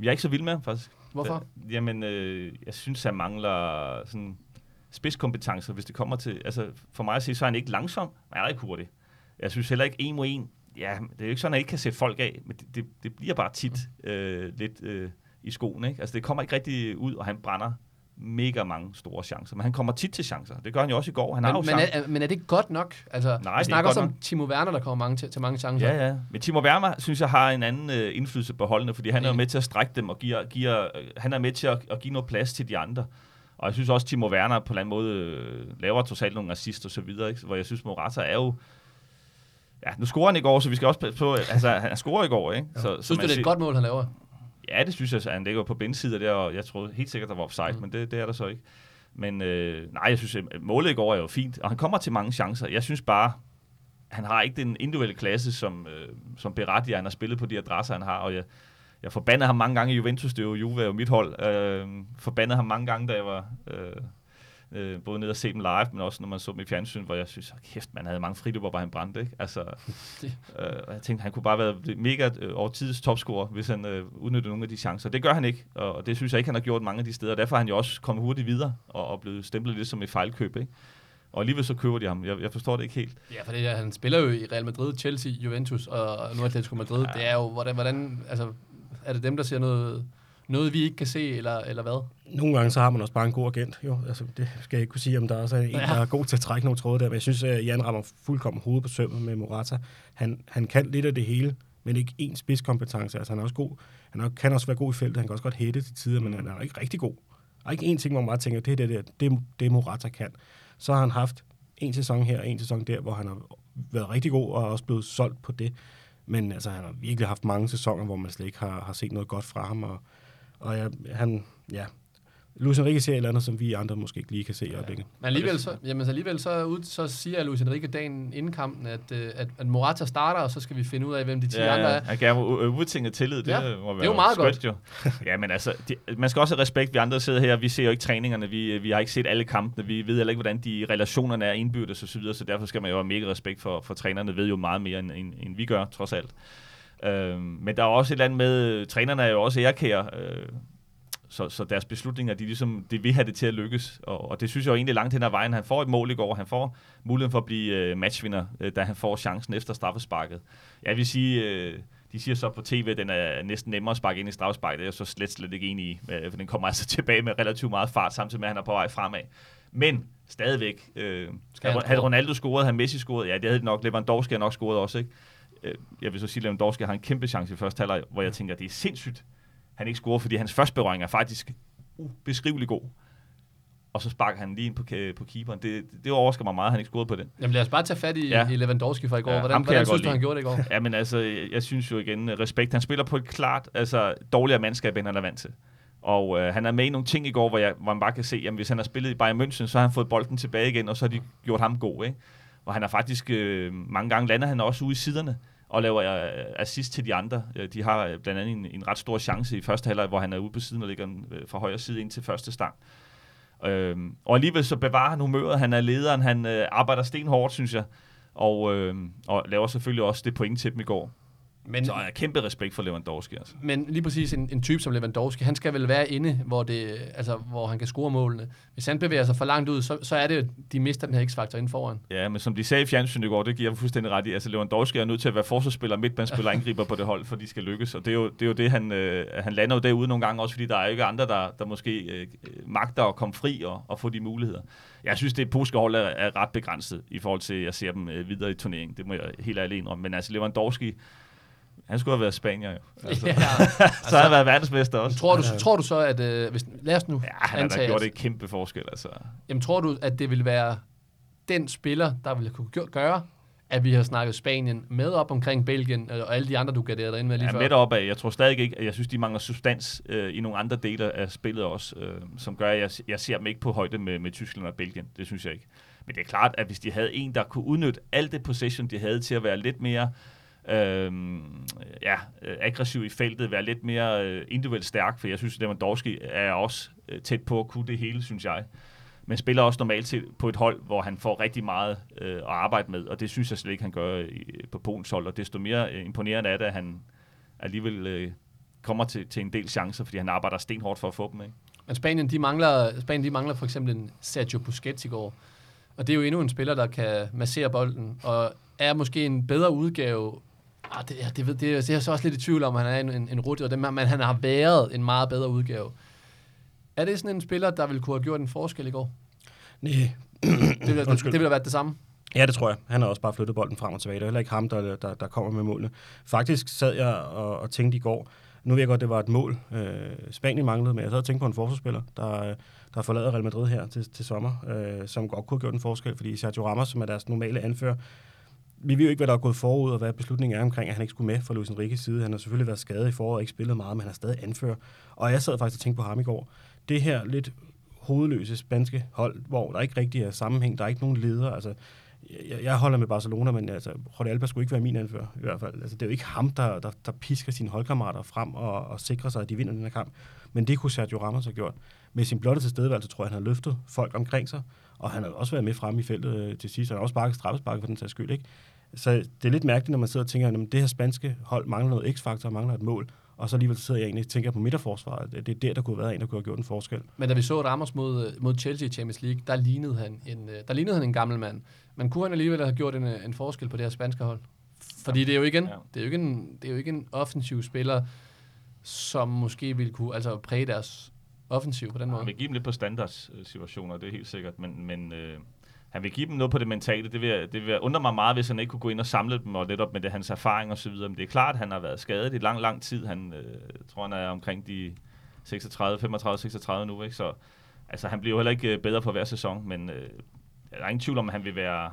Jeg er ikke så vild med ham, faktisk. Hvorfor? Øh, jamen, øh, jeg synes, han mangler sådan spidskompetencer, hvis det kommer til... Altså, for mig at sige, så er han ikke langsom, men han er ikke hurtig. Jeg synes heller ikke en mod en. Ja, det er jo ikke sådan, at jeg ikke kan sætte folk af, men det, det, det bliver bare tit øh, lidt øh, i skoen. Ikke? Altså, det kommer ikke rigtig ud, og han brænder mega mange store chancer. Men han kommer tit til chancer. Det gør han jo også i går. Han men, har jo men, er, men er det godt nok? Altså, Nej, vi snakker også om Timo Werner, der kommer mange til, til mange chancer. Ja, ja. Men Timo Werner, synes jeg, har en anden øh, indflydelse på holdene, fordi han er jo med til at strække dem, og giver, giver, øh, han er med til at, at give noget plads til de andre. Og jeg synes også, Timo Werner på en eller anden måde øh, laver totalt nogle assist og så videre, ikke? hvor jeg synes, Morata er jo... Ja, nu scorer han i går, så vi skal også på... Altså, han scorer i går, ikke? Ja. Så, synes du, det er et godt mål, han laver? Ja, det synes jeg, han ligger på bindsider der, og jeg troede helt sikkert, der var offside, mm. men det, det er der så ikke. Men øh, nej, jeg synes, at målet i går er jo fint, og han kommer til mange chancer. Jeg synes bare, han har ikke den individuelle klasse, som, øh, som berettiger, han har spillet på de adresser, han har, og jeg, jeg forbandede ham mange gange i Juventus, det er jo Juve jo mit hold. Øh, forbandede ham mange gange, da jeg var øh, øh, både nede og se dem live, men også når man så dem i fjernsyn, hvor jeg synes, kæft, man havde mange friløber, hvor han brændte. Ikke? Altså, øh, og jeg tænkte, han kunne bare være mega øh, over tidens topscorer, hvis han øh, udnyttede nogle af de chancer. Det gør han ikke, og det synes jeg ikke, han har gjort mange af de steder. Derfor er han jo også kommet hurtigt videre og, og blevet stemplet lidt som et fejlkøb. Ikke? Og alligevel så køber de ham. Jeg, jeg forstår det ikke helt. Ja, for det, ja, han spiller jo i Real Madrid, Chelsea, Juventus og nu Atletico Madrid. Ja. Det er jo, hvordan, hvordan altså, er det dem, der ser noget, noget vi ikke kan se, eller, eller hvad? Nogle gange så har man også bare en god agent. Jo, altså, det skal jeg ikke kunne sige, om der også er en, ja. der er god til at trække nogle tråde der. Men jeg synes, at Jan rammer fuldkommen hovedet på sømmet med Morata. Han, han kan lidt af det hele, men ikke én spidskompetence. Altså, han er også god. Han kan også være god i feltet. Han kan også godt hætte til tider, men han er ikke rigtig god. Der er ikke én ting, hvor man bare tænker, det er det, der, det, det Morata kan. Så har han haft en sæson her og en sæson der, hvor han har været rigtig god og også blevet solgt på det. Men altså, han har virkelig haft mange sæsoner, hvor man slet ikke har, har set noget godt fra ham, og, og jeg, han, ja, Luis Enrique ser et eller andet, som vi andre måske ikke lige kan se i øjeblikket. Men alligevel så, jamen, så, alligevel så, ud, så siger Luis Enrique dagen inden kampen, at, øh, at, at Morata starter, og så skal vi finde ud af, hvem de 10 ja, andre er. Han gav ubetinget tillid, det ja, må være det er jo meget skønt, godt. Jo. ja, men altså, de, man skal også have respekt. Vi andre sidder her, vi ser jo ikke træningerne, vi, vi har ikke set alle kampene, vi ved heller ikke, hvordan de relationerne er indbyrdes og så videre, så derfor skal man jo have mega respekt for, for trænerne, ved jo meget mere, end, end, end vi gør, trods alt. Øh, men der er også et eller andet med, trænerne er jo også ærkære, øh, så, så deres beslutninger, de, ligesom, de vil have det til at lykkes. Og, og det synes jeg jo egentlig langt hen ad vejen. Han får et mål i går, han får muligheden for at blive øh, matchvinder, øh, da han får chancen efter straffesparket. Jeg vil sige, øh, de siger så på tv, at den er næsten nemmere at sparke ind i straffesparket. Det er jeg så slet, slet ikke enig i, øh, for den kommer altså tilbage med relativt meget fart, samtidig med, at han er på vej fremad. Men stadigvæk, øh, havde, havde Ronaldo scoret, havde Messi scoret, ja, det havde nok Lewandowski nok scoret også, ikke? Øh, jeg vil så sige, at Lewandowski har en kæmpe chance i første halvleg, hvor jeg tænker, at det er sindssygt, han ikke scorer, fordi hans første berøring er faktisk ubeskrivelig god. Og så sparker han lige ind på, på keeperen. Det, det overrasker mig meget, at han ikke scorede på den. Jamen lad os bare tage fat i, ja. i Lewandowski fra i går. Ja, hvordan hvordan synes du, han gjorde det i går? Ja, men altså, jeg, jeg synes jo igen, respekt. Han spiller på et klart altså, dårligere mandskab, end han er vant til. Og øh, han er med i nogle ting i går, hvor, jeg, hvor man bare kan se, at hvis han har spillet i Bayern München, så har han fået bolden tilbage igen, og så har de gjort ham god. Ikke? Og han er faktisk, øh, mange gange lander han også ude i siderne og laver øh, assist til de andre. Øh, de har øh, blandt andet en, en ret stor chance i første halvleg, hvor han er ude på siden og ligger fra højre side ind til første stang. Øhm, og alligevel så bevarer han humøret. Han er lederen. Han øh, arbejder stenhårdt, synes jeg. Og, øh, og laver selvfølgelig også det point til dem i går. Men, Så jeg har kæmpe respekt for Lewandowski. Altså. men lige præcis en, en type som Lewandowski, han skal vel være inde, hvor, det, altså, hvor han kan score målene. Hvis han bevæger sig for langt ud, så, så er det, de mister den her x-faktor inden foran. Ja, men som de sagde i fjernsynet i går, det giver jeg fuldstændig ret i. Altså Lewandowski er nødt til at være forsvarsspiller, midtbanespiller og angriber på det hold, for de skal lykkes. Og det er jo det, er jo det han, øh, han lander jo derude nogle gange, også fordi der er ikke andre, der, der måske øh, magter at komme fri og, og få de muligheder. Jeg synes, det polske hold er, er ret begrænset i forhold til, at jeg ser dem øh, videre i turneringen. Det må jeg helt ærligt indrømme. Men altså Lewandowski, han skulle have været spanier jo. Altså, Ja, så har han været verdensmester også. tror, du, tror du så, at... Øh, hvis, lad os nu Ja, han har da antage, gjort et kæmpe forskel. Altså. Jamen, tror du, at det vil være den spiller, der ville kunne gø- gøre, at vi har snakket Spanien med op omkring Belgien øh, og alle de andre, du garderede dig ind med lige Ja, før? med op af. Jeg tror stadig ikke, at jeg synes, de mangler substans øh, i nogle andre dele af spillet også, øh, som gør, at jeg, jeg ser dem ikke på højde med, med Tyskland og Belgien. Det synes jeg ikke. Men det er klart, at hvis de havde en, der kunne udnytte alt det possession, de havde til at være lidt mere Øhm, øh, ja, aggressiv i feltet, være lidt mere øh, individuelt stærk, for jeg synes, at Lewandowski er også øh, tæt på at kunne det hele, synes jeg. Men spiller også normalt til, på et hold, hvor han får rigtig meget øh, at arbejde med, og det synes jeg slet ikke, han gør øh, i, på Polens hold, og desto mere øh, imponerende er det, at han alligevel øh, kommer til, til en del chancer, fordi han arbejder stenhårdt for at få dem. Ikke? Men Spanien, de mangler, Spanien, de mangler for eksempel en Sergio Busquets i går. Og det er jo endnu en spiller, der kan massere bolden, og er måske en bedre udgave. Ah, det, ja, det, ved- det, det er jeg så også lidt i tvivl om, han er en, en, en rutte, men han har været en meget bedre udgave. Er det sådan en spiller, der ville kunne have gjort en forskel i går? Nej, Det ville, det, det ville have været det samme. Ja, det tror jeg. Han har også bare flyttet bolden frem og tilbage. Det er heller ikke ham, der, der, der kommer med målene. Faktisk sad jeg og, og tænkte i går, nu ved jeg godt, det var et mål, øh, Spanien manglede, men jeg sad og tænkte på en forsvarsspiller, der, der forlader Real Madrid her til, til sommer, øh, som godt kunne have gjort en forskel, fordi Sergio Ramos, som er deres normale anfører, vi ved jo ikke, hvad der er gået forud, og hvad beslutningen er omkring, at han ikke skulle med fra Luis Enriques side. Han har selvfølgelig været skadet i foråret og ikke spillet meget, men han er stadig anfører. Og jeg sad faktisk og tænkte på ham i går. Det her lidt hovedløse spanske hold, hvor der ikke rigtig er sammenhæng, der er ikke nogen leder. Altså, jeg, jeg holder med Barcelona, men altså, Jorge Alba skulle ikke være min anfører, i hvert fald. Altså, det er jo ikke ham, der, der, der pisker sine holdkammerater frem og, og sikrer sig, at de vinder den her kamp. Men det kunne Sergio Ramos have gjort. Med sin blotte tilstedeværelse, tror jeg, han har løftet folk omkring sig, og han har også været med fremme i feltet øh, til sidst. Han har også sparket straffesparket for den sags skyld, ikke? Så det er lidt mærkeligt, når man sidder og tænker, at det her spanske hold mangler noget x-faktor, mangler et mål, og så alligevel sidder jeg egentlig og tænker på midterforsvaret. Det er der, der kunne have været en, der kunne have gjort en forskel. Men da vi så Ramos mod, mod Chelsea i Champions League, der lignede han en, øh, der lignede han en gammel mand. Men kunne han alligevel have gjort en, øh, en forskel på det her spanske hold? Fordi det er jo igen, Ja. det er jo ikke en, det er jo ikke en offensiv spiller, som måske ville kunne altså præge deres offensiv på den måde. Han vil give dem lidt på standardsituationer, det er helt sikkert, men, men øh, han vil give dem noget på det mentale. Det vil, det vil undre mig meget, hvis han ikke kunne gå ind og samle dem, og netop med det, hans erfaring og så videre. Men det er klart, at han har været skadet i lang, lang tid. Han øh, tror, han er omkring de 36, 35, 36 nu, ikke? Så altså, han bliver jo heller ikke øh, bedre på hver sæson, men øh, der er ingen tvivl om, at han vil være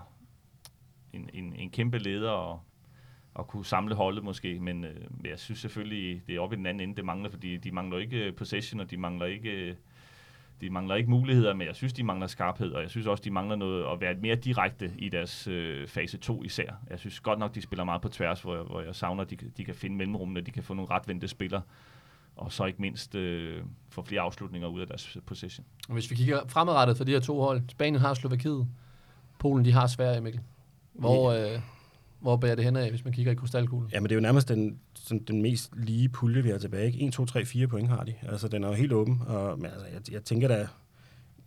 en, en, en kæmpe leder og, og kunne samle holdet måske, men øh, jeg synes selvfølgelig, det er oppe i den anden ende, det mangler, fordi de mangler ikke øh, possession, og de mangler ikke, øh, de mangler ikke muligheder, men jeg synes, de mangler skarphed, og jeg synes også, de mangler noget at være mere direkte i deres øh, fase 2 især. Jeg synes godt nok, de spiller meget på tværs, hvor jeg, hvor jeg savner, at de, kan- de kan finde mellemrummene, de kan få nogle retvendte spillere, og så ikke mindst øh, få flere afslutninger ud af deres possession. Og hvis vi kigger fremadrettet for de her to hold, Spanien har Slovakiet, Polen de har Sverige, Mikkel. Hvor, øh, hvor bærer det hen af, hvis man kigger i krystalkuglen? Ja, men det er jo nærmest den, sådan, den mest lige pulje, vi har tilbage. Ikke? 1, 2, 3, 4 point har de. Altså, den er jo helt åben. Og, men altså, jeg, jeg tænker da...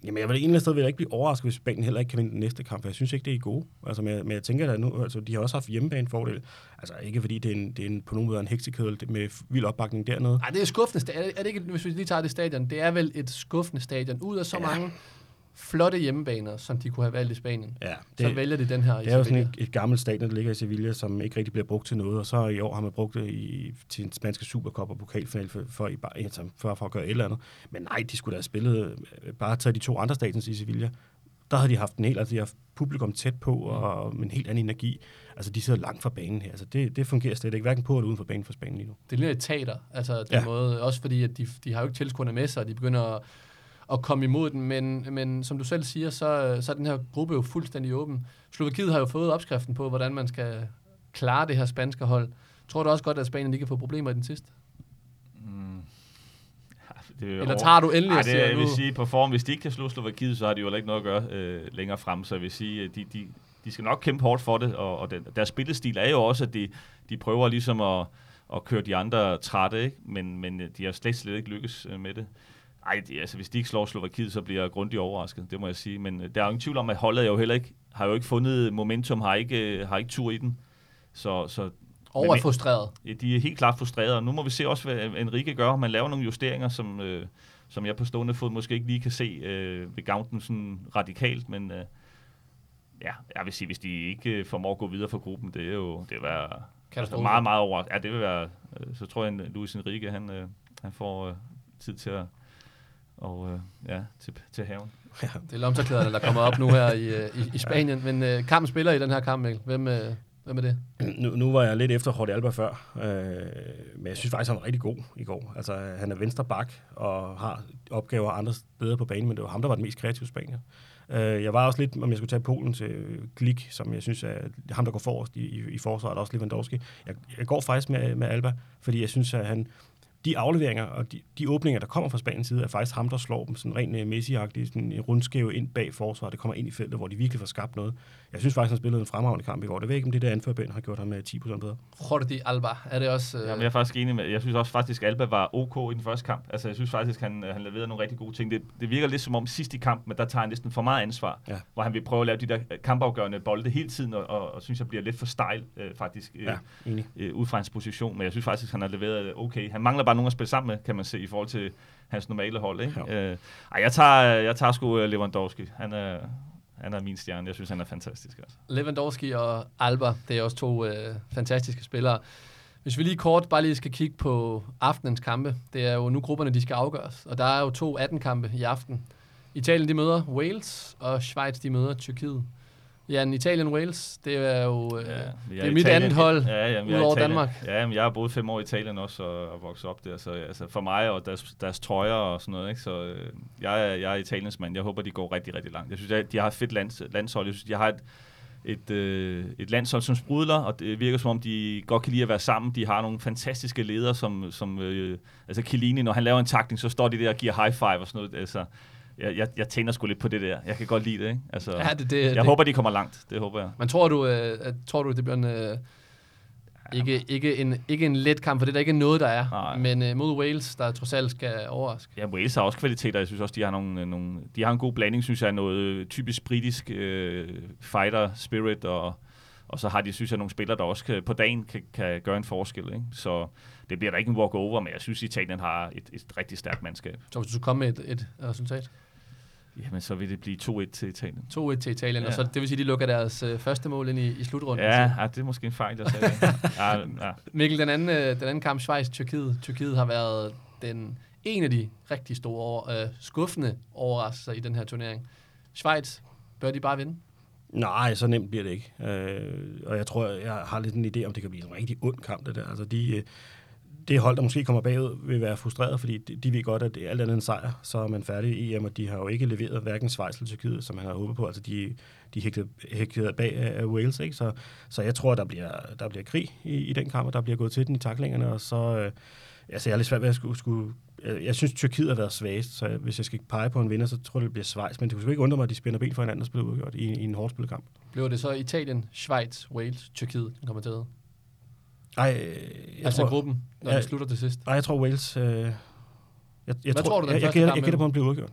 Jamen, jeg vil andet sted vil jeg ikke blive overrasket, hvis Spanien heller ikke kan vinde den næste kamp, for jeg synes ikke, det er gode. Altså, men, jeg- men jeg tænker da nu, altså, de har også haft hjemmebanefordel. Altså, ikke fordi det er, en, det er en, på nogen måde en heksekedel med vild opbakning dernede. Nej, det er skuffende. Er det, er det ikke, hvis vi lige tager det stadion, det er vel et skuffende stadion. Ud af så Ja. mange flotte hjemmebaner, som de kunne have valgt i Spanien, Ja, så vælger de den her Det er jo sådan Sevilla. et, et gammelt stadion, der ligger i Sevilla, som ikke rigtig bliver brugt til noget, og så i år har man brugt det i, til en spanske Supercup og pokalfinal for, for, for, for at gøre et eller andet. Men nej, de skulle da have spillet, øh, bare tage de to andre stadions i Sevilla. Der havde de haft en helt, altså de har haft publikum tæt på, og med en helt anden energi. Altså, de sidder langt fra banen her. Altså, det, det fungerer slet ikke, hverken på eller uden for banen for Spanien lige nu. Det ligner et teater, altså den ja. måde, også fordi at de, de har jo ikke tilskuerne med sig, og de begynder at, at komme imod den, men, men som du selv siger, så, så er den her gruppe jo fuldstændig åben. Slovakiet har jo fået opskriften på, hvordan man skal klare det her spanske hold. Tror du også godt, at Spanien lige kan få problemer i den sidste? Mm. Det er Eller tager du endelig Ej, det, jeg vil sige, på form, hvis de ikke kan slå Slovakiet, så har de jo heller ikke noget at gøre øh, længere frem. Så jeg vil sige, at de, de, de skal nok kæmpe hårdt for det, og, og den, deres spillestil er jo også, at de, de prøver ligesom at, at køre de andre trætte, ikke? Men, men de har slet, slet ikke lykkes øh, med det. Ej, de, altså, hvis de ikke slår Slovakiet, så bliver jeg grundigt overrasket, det må jeg sige. Men øh, der er jo ingen tvivl om, at holdet jo heller ikke, har jo ikke fundet momentum, har ikke, har ikke tur i den. Så, så over er frustreret. De er helt klart frustrerede, og nu må vi se også, hvad Enrique gør. Man laver nogle justeringer, som, øh, som jeg på stående fod måske ikke lige kan se øh, ved gavnen sådan radikalt, men øh, ja, jeg vil sige, hvis de ikke øh, formår at gå videre for gruppen, det er jo det vil være altså, meget, meget over. Ja, det vil være, øh, så tror jeg, at Luis Enrique, han, øh, han får øh, tid til at og øh, ja, til, til haven. Ja. Det er lomterklæderne, der kommer op nu her i, øh, i, i Spanien. Men øh, kampen spiller i den her kamp, Mikkel. Hvem, øh, Hvem er det? Nu, nu var jeg lidt efter Jordi Alba før, øh, men jeg synes faktisk, han var rigtig god i går. Altså, han er venstre bak og har opgaver andre steder på banen, men det var ham, der var den mest kreative spanier. Øh, jeg var også lidt, om jeg skulle tage Polen til Glik, som jeg synes er ham, der går forrest i, i, i forsvaret, også Lewandowski. Jeg, jeg går faktisk med, med Alba, fordi jeg synes, at han, de afleveringer og de, de åbninger, der kommer fra Spaniens side, er faktisk ham, der slår dem sådan rent uh, Messi-agtigt, sådan en rundskæve ind bag forsvaret, det kommer ind i feltet, hvor de virkelig får skabt noget. Jeg synes faktisk, han spillede en fremragende kamp i går. Det ved ikke, om det der anførbind har gjort ham med 10% bedre. Jordi Alba, er det også... Uh... Jamen, jeg er faktisk enig med, jeg synes også faktisk, Alba var ok i den første kamp. Altså, jeg synes faktisk, han, han leverede nogle rigtig gode ting. Det, det virker lidt som om sidst i kampen, men der tager han næsten for meget ansvar, ja. hvor han vil prøve at lave de der kampafgørende bolde hele tiden, og, og, og synes, jeg bliver lidt for stejl, øh, faktisk, øh, ja, enig. øh, ud fra hans position. Men jeg synes faktisk, han har leveret okay. Han mangler bare nogen at spille sammen med, kan man se, i forhold til hans normale hold. Ikke? Øh, ej, jeg tager, jeg tager sgu øh, Lewandowski. Han er, han er min stjerne. Jeg synes, han er fantastisk. Altså. Lewandowski og Alba, det er også to øh, fantastiske spillere. Hvis vi lige kort bare lige skal kigge på aftenens kampe, det er jo nu grupperne, de skal afgøres. Og der er jo to 18-kampe i aften. Italien, de møder Wales, og Schweiz, de møder Tyrkiet. Ja, en Italien-Wales, det er jo øh, ja, det er mit andet hold ja, ja, ud over Italien, Danmark. Ja, men jeg har boet fem år i Italien også og, og vokset op der, så altså, for mig og deres, deres trøjer og sådan noget, ikke? så øh, jeg, er, jeg er Italiens mand. Jeg håber, de går rigtig, rigtig langt. Jeg synes, at de har et fedt lands, landshold. Jeg synes, de har et, et, øh, et landshold, som sprudler, og det virker som om, de godt kan lide at være sammen. De har nogle fantastiske ledere, som, som øh, altså Chiellini, når han laver en takning, så står de der og giver high five og sådan noget. Altså, jeg, jeg, jeg tænder sgu lidt på det der. Jeg kan godt lide det, ikke? Altså, ja, det, det, jeg det. håber, de kommer langt. Det håber jeg. Men tror du, øh, at, tror du det bliver en... Øh, ikke, ikke, en, ikke en let kamp, for det er der ikke noget, der er. Nej. Men øh, mod Wales, der trods alt skal overraske. Ja, Wales har også kvaliteter. Jeg synes også, de har, nogle, øh, nogle, de har en god blanding, synes jeg, noget typisk britisk øh, fighter spirit, og, og så har de, synes jeg, nogle spillere, der også kan, på dagen kan, kan gøre en forskel. Ikke? Så det bliver da ikke en walk-over, men jeg synes, Italien har et, et rigtig stærkt mandskab. Så hvis du kommer med et, et resultat? Jamen, så vil det blive 2-1 til Italien. 2-1 til Italien, ja. og så det vil sige, at de lukker deres øh, første mål ind i, i slutrunden. Ja, ja, det er måske en fejl, jeg sagde ja, ja. Mikkel, den anden, øh, den anden kamp, Schweiz-Tyrkiet. Tyrkiet har været den, en af de rigtig store, øh, skuffende overraskelser i den her turnering. Schweiz, bør de bare vinde? Nej, så nemt bliver det ikke. Øh, og jeg tror, jeg har lidt en idé om, det kan blive en rigtig ond kamp, det der. Altså, de, øh, det hold, der måske kommer bagud, vil være frustreret, fordi de, de ved godt, at det er alt andet end sejr, så er man færdig i EM, og de har jo ikke leveret hverken Schweiz eller Tyrkiet, som man havde håbet på. Altså, de, de hægtede, hægtede bag af Wales, ikke? Så, så jeg tror, der bliver, der bliver krig i, i den kamp, og der bliver gået til den i taklingerne, og så... Øh, altså, jeg er lidt svært ved at skulle, skulle øh, jeg, synes, Tyrkiet har været svagest, så hvis jeg skal pege på en vinder, så tror jeg, det bliver Schweiz. Men det kunne ikke undre mig, at de spænder ben for hinanden og spiller udgjort i, i en hårdt spillet kamp. Bliver det så Italien, Schweiz, Wales, Tyrkiet, den kommer til at Nej, jeg altså tror, gruppen, når ja, det slutter til sidst? Nej, jeg tror Wales... Øh, jeg, jeg Hvad tror, tror du, den jeg, jeg, jeg, jeg gætter på, at den bliver udgjort.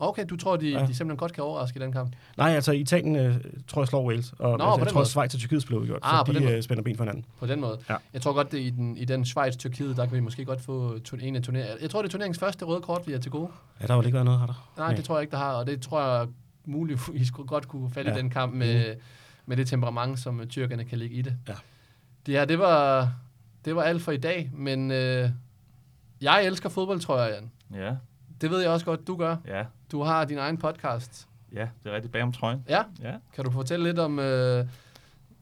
Okay, du tror, de, ja. de simpelthen godt kan overraske i den kamp? Nej, altså Italien øh, tror jeg slår Wales, og Nå, altså, jeg tror, at Schweiz og Tyrkiet bliver udgjort, ah, så de øh, spænder ben for hinanden. På den måde. Ja. Jeg tror godt, det i den, i den Schweiz-Tyrkiet, der kan vi måske godt få en af turneringen. Jeg tror, det er turneringens første røde kort, vi er til gode. Ja, der har vel ikke været noget, har der? Nej, Nej, det tror jeg ikke, der har, og det tror jeg skulle godt kunne falde ja. i den kamp med, mm. med det temperament, som tyrkerne kan ligge i det. Ja. Det her, det var, det var alt for i dag, men øh, jeg elsker fodbold, tror jeg, Jan. Ja. Det ved jeg også godt, du gør. Ja. Du har din egen podcast. Ja, det er rigtig bag om trøjen. Ja? ja. Kan du fortælle lidt om øh,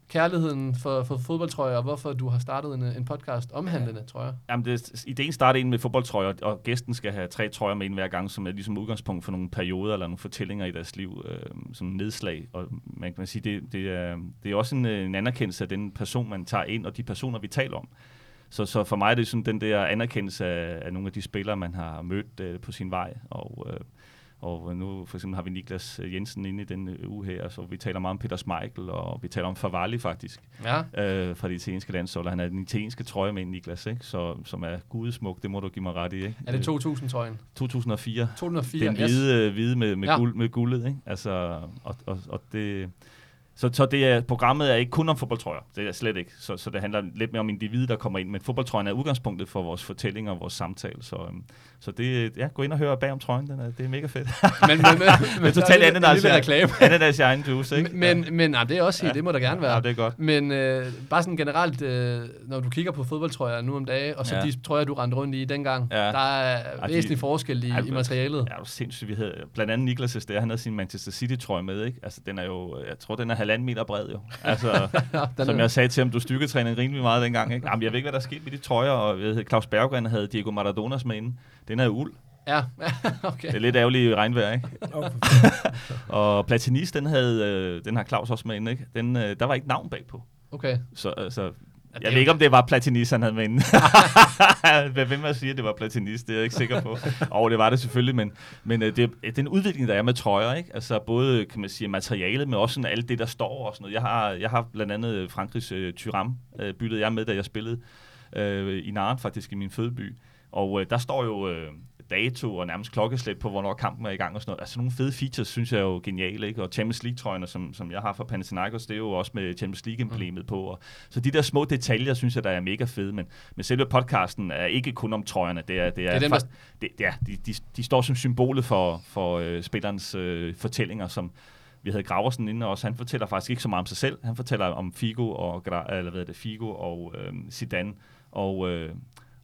kærligheden for, for fodboldtrøjer, og hvorfor du har startet en, en podcast omhandlende ja. trøjer? Jamen, det, ideen startede ind med fodboldtrøjer, og gæsten skal have tre trøjer med ind hver gang, som er ligesom udgangspunkt for nogle perioder eller nogle fortællinger i deres liv, øh, som nedslag. Og man kan sige, det, det, er, det er også en, en anerkendelse af den person, man tager ind, og de personer, vi taler om. Så, så for mig er det sådan den der anerkendelse af, af nogle af de spillere, man har mødt øh, på sin vej. Og, øh, Og nu for eksempel har vi Niklas øh, Jensen inde i den øh, uge her, så vi taler meget om Peter Schmeichel, og vi taler om Favalli faktisk, Ja. øh, fra det italienske landshold. Han er den italienske trøje med Niklas, ikke? Så, som er gudesmuk, det må du give mig ret i. Ikke? Er det 2000, tror jeg? 2004. 2004. Den hvide, hvide med, med, ja. guld, med guldet, ikke? Altså, og, og, og det... Så, så det er, programmet er ikke kun om fodboldtrøjer. Det er slet ikke. Så, så det handler lidt mere om individet, der kommer ind. Men fodboldtrøjen er udgangspunktet for vores fortællinger og vores samtale. Så, øhm, så det, ja, gå ind og hør bag om trøjen. Den er, det er mega fedt. men, men, men, Men totalt er lille reklame. Ananas i egen juice, ikke? Men, men nej, det er også helt, det må der gerne være. Ja, det er godt. Men øh, bare sådan generelt, øh, når du kigger på fodboldtrøjer nu om dagen, og så Ja. de trøjer, du rendte rundt i dengang, Ja. der er Ja, de- væsentlig forskel i, Ja, i materialet. Ja, det var sindssygt. Vi havde, blandt andet Niklas der, han havde sin Manchester City-trøje med, ikke? Altså, den er jo, jeg tror, den er halvanden meter bred, jo. Altså, som jeg sagde til ham, du styrketræner rimelig meget dengang, ikke? Jamen, jeg ved ikke, hvad der skete med de trøjer, og jeg ved, Claus Berggren havde Diego Maradonas med inde. Den er uld. Ja, okay. Det er lidt ærgerligt i regnvejr, ikke? Og Platinis, den, havde, øh, den har Claus også med inde, ikke? Den, øh, der var ikke navn bagpå. okay. Så altså, det jeg ved ikke, om det var Platinis, han havde med inde. Hvad vil man sige, at det var Platinis? Det er jeg ikke sikker på. Og det var det selvfølgelig, men, men øh, det, er den udvikling, der er med trøjer, ikke? Altså både, kan man sige, materialet, men også sådan alt det, der står og sådan noget. Jeg har, jeg har blandt andet Frankrigs øh, Tyram, øh, byttede jeg med, da jeg spillede øh, i Naren, faktisk i min fødeby. Og øh, der står jo øh, dato og nærmest klokkeslæt på, hvornår kampen er i gang og sådan noget. Altså nogle fede features, synes jeg er jo geniale, ikke? Og Champions League-trøjerne, som, som jeg har fra Panathinaikos, det er jo også med Champions League-emblemet på. Og, så de der små detaljer, synes jeg, der er mega fede, men, men selve podcasten er ikke kun om trøjerne. Det er, det er, Det er dem, fakt- det, ja, de, de, de står som symbolet for, for øh, spillerens øh, fortællinger, som vi havde Graversen inde også. Han fortæller faktisk ikke så meget om sig selv. Han fortæller om Figo og, eller hvad er det, Figo og øh, Zidane og, øh,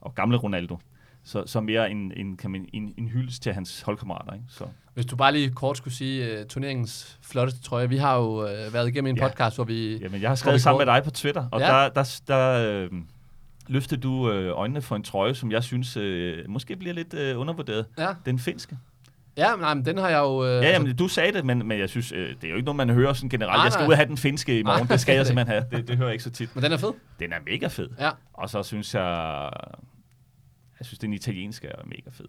og gamle Ronaldo. Så, så mere en, en, kan man, en, en hyldest til hans holdkammerater. Ikke? Så, Hvis du bare lige kort skulle sige uh, turneringens flotteste trøje. Vi har jo uh, været igennem en Ja. podcast, hvor vi... jamen, jeg har skrevet sammen kort- med dig på Twitter, og Ja. der, der, der øh, løftede du øh, øjnene for en trøje, som jeg synes øh, måske bliver lidt øh, undervurderet. Ja, Den finske. ja nej, men den har jeg jo... Uh, Ja, jamen, du sagde det, men, men jeg synes, øh, det er jo ikke noget, man hører sådan generelt. Nej, jeg skal nej. ud og have den finske i morgen. Nej, det skal jeg simpelthen have. Det, det hører jeg ikke så tit. Men den er fed. Den er mega fed. Ja. Og så synes jeg, jeg synes, den italienske er mega fed.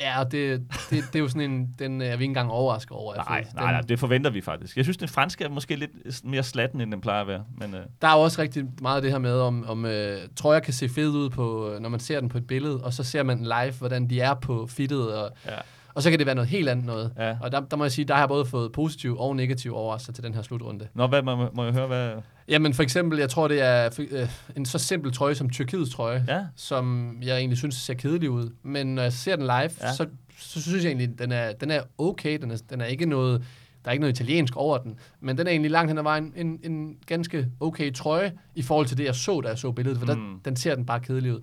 Ja. Ja, det, det, det er jo sådan en... Den er vi ikke engang overrasket over. er Nej, fed. nej, Den- nej, det forventer vi faktisk. Jeg synes, den franske er måske lidt mere slatten, end den plejer at være. Men, øh, Der er jo også rigtig meget af det her med, om, om øh, trøjer kan se fede ud, på, øh, når man ser den på et billede, og så ser man live, hvordan de er på fittet, og, ja. Og så kan det være noget helt andet noget. Ja. Og der, der må jeg sige, der har jeg både fået positiv og negativ overraskelser til den her slutrunde. Nå, hvad, må, må jeg høre, hvad... Jamen for eksempel, jeg tror, det er øh, en så simpel trøje som Tyrkiets trøje, Ja, som jeg egentlig synes ser kedelig ud. Men når jeg ser den live, ja. Så, så synes jeg egentlig, den er, den er okay. Den er, den er ikke noget, der er ikke noget italiensk over den. Men den er egentlig langt hen ad vejen en, en ganske okay trøje, i forhold til det, jeg så, da jeg så billedet. For. Mm. der, den ser den bare kedelig ud.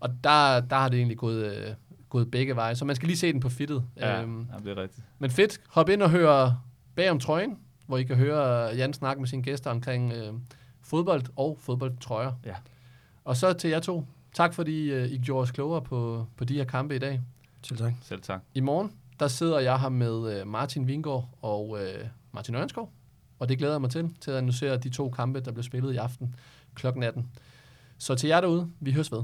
Og der, der har det egentlig gået, øh, gået begge veje. Så man skal lige se den på fittet. ja, Øhm, ja det er rigtigt. men fedt. Hop ind og hør bag om trøjen, hvor I kan høre Jan snakke med sine gæster omkring øh, fodbold og fodboldtrøjer. Ja. Og så til jer to. Tak fordi øh, I gjorde os klogere på, på de her kampe i dag. Selv tak. Selv tak. I morgen, der sidder jeg her med øh, Martin Vingård og øh, Martin Ørnskov. Og det glæder jeg mig til, til at analysere de to kampe, der bliver spillet i aften kl. 18. Så til jer derude, vi høres ved.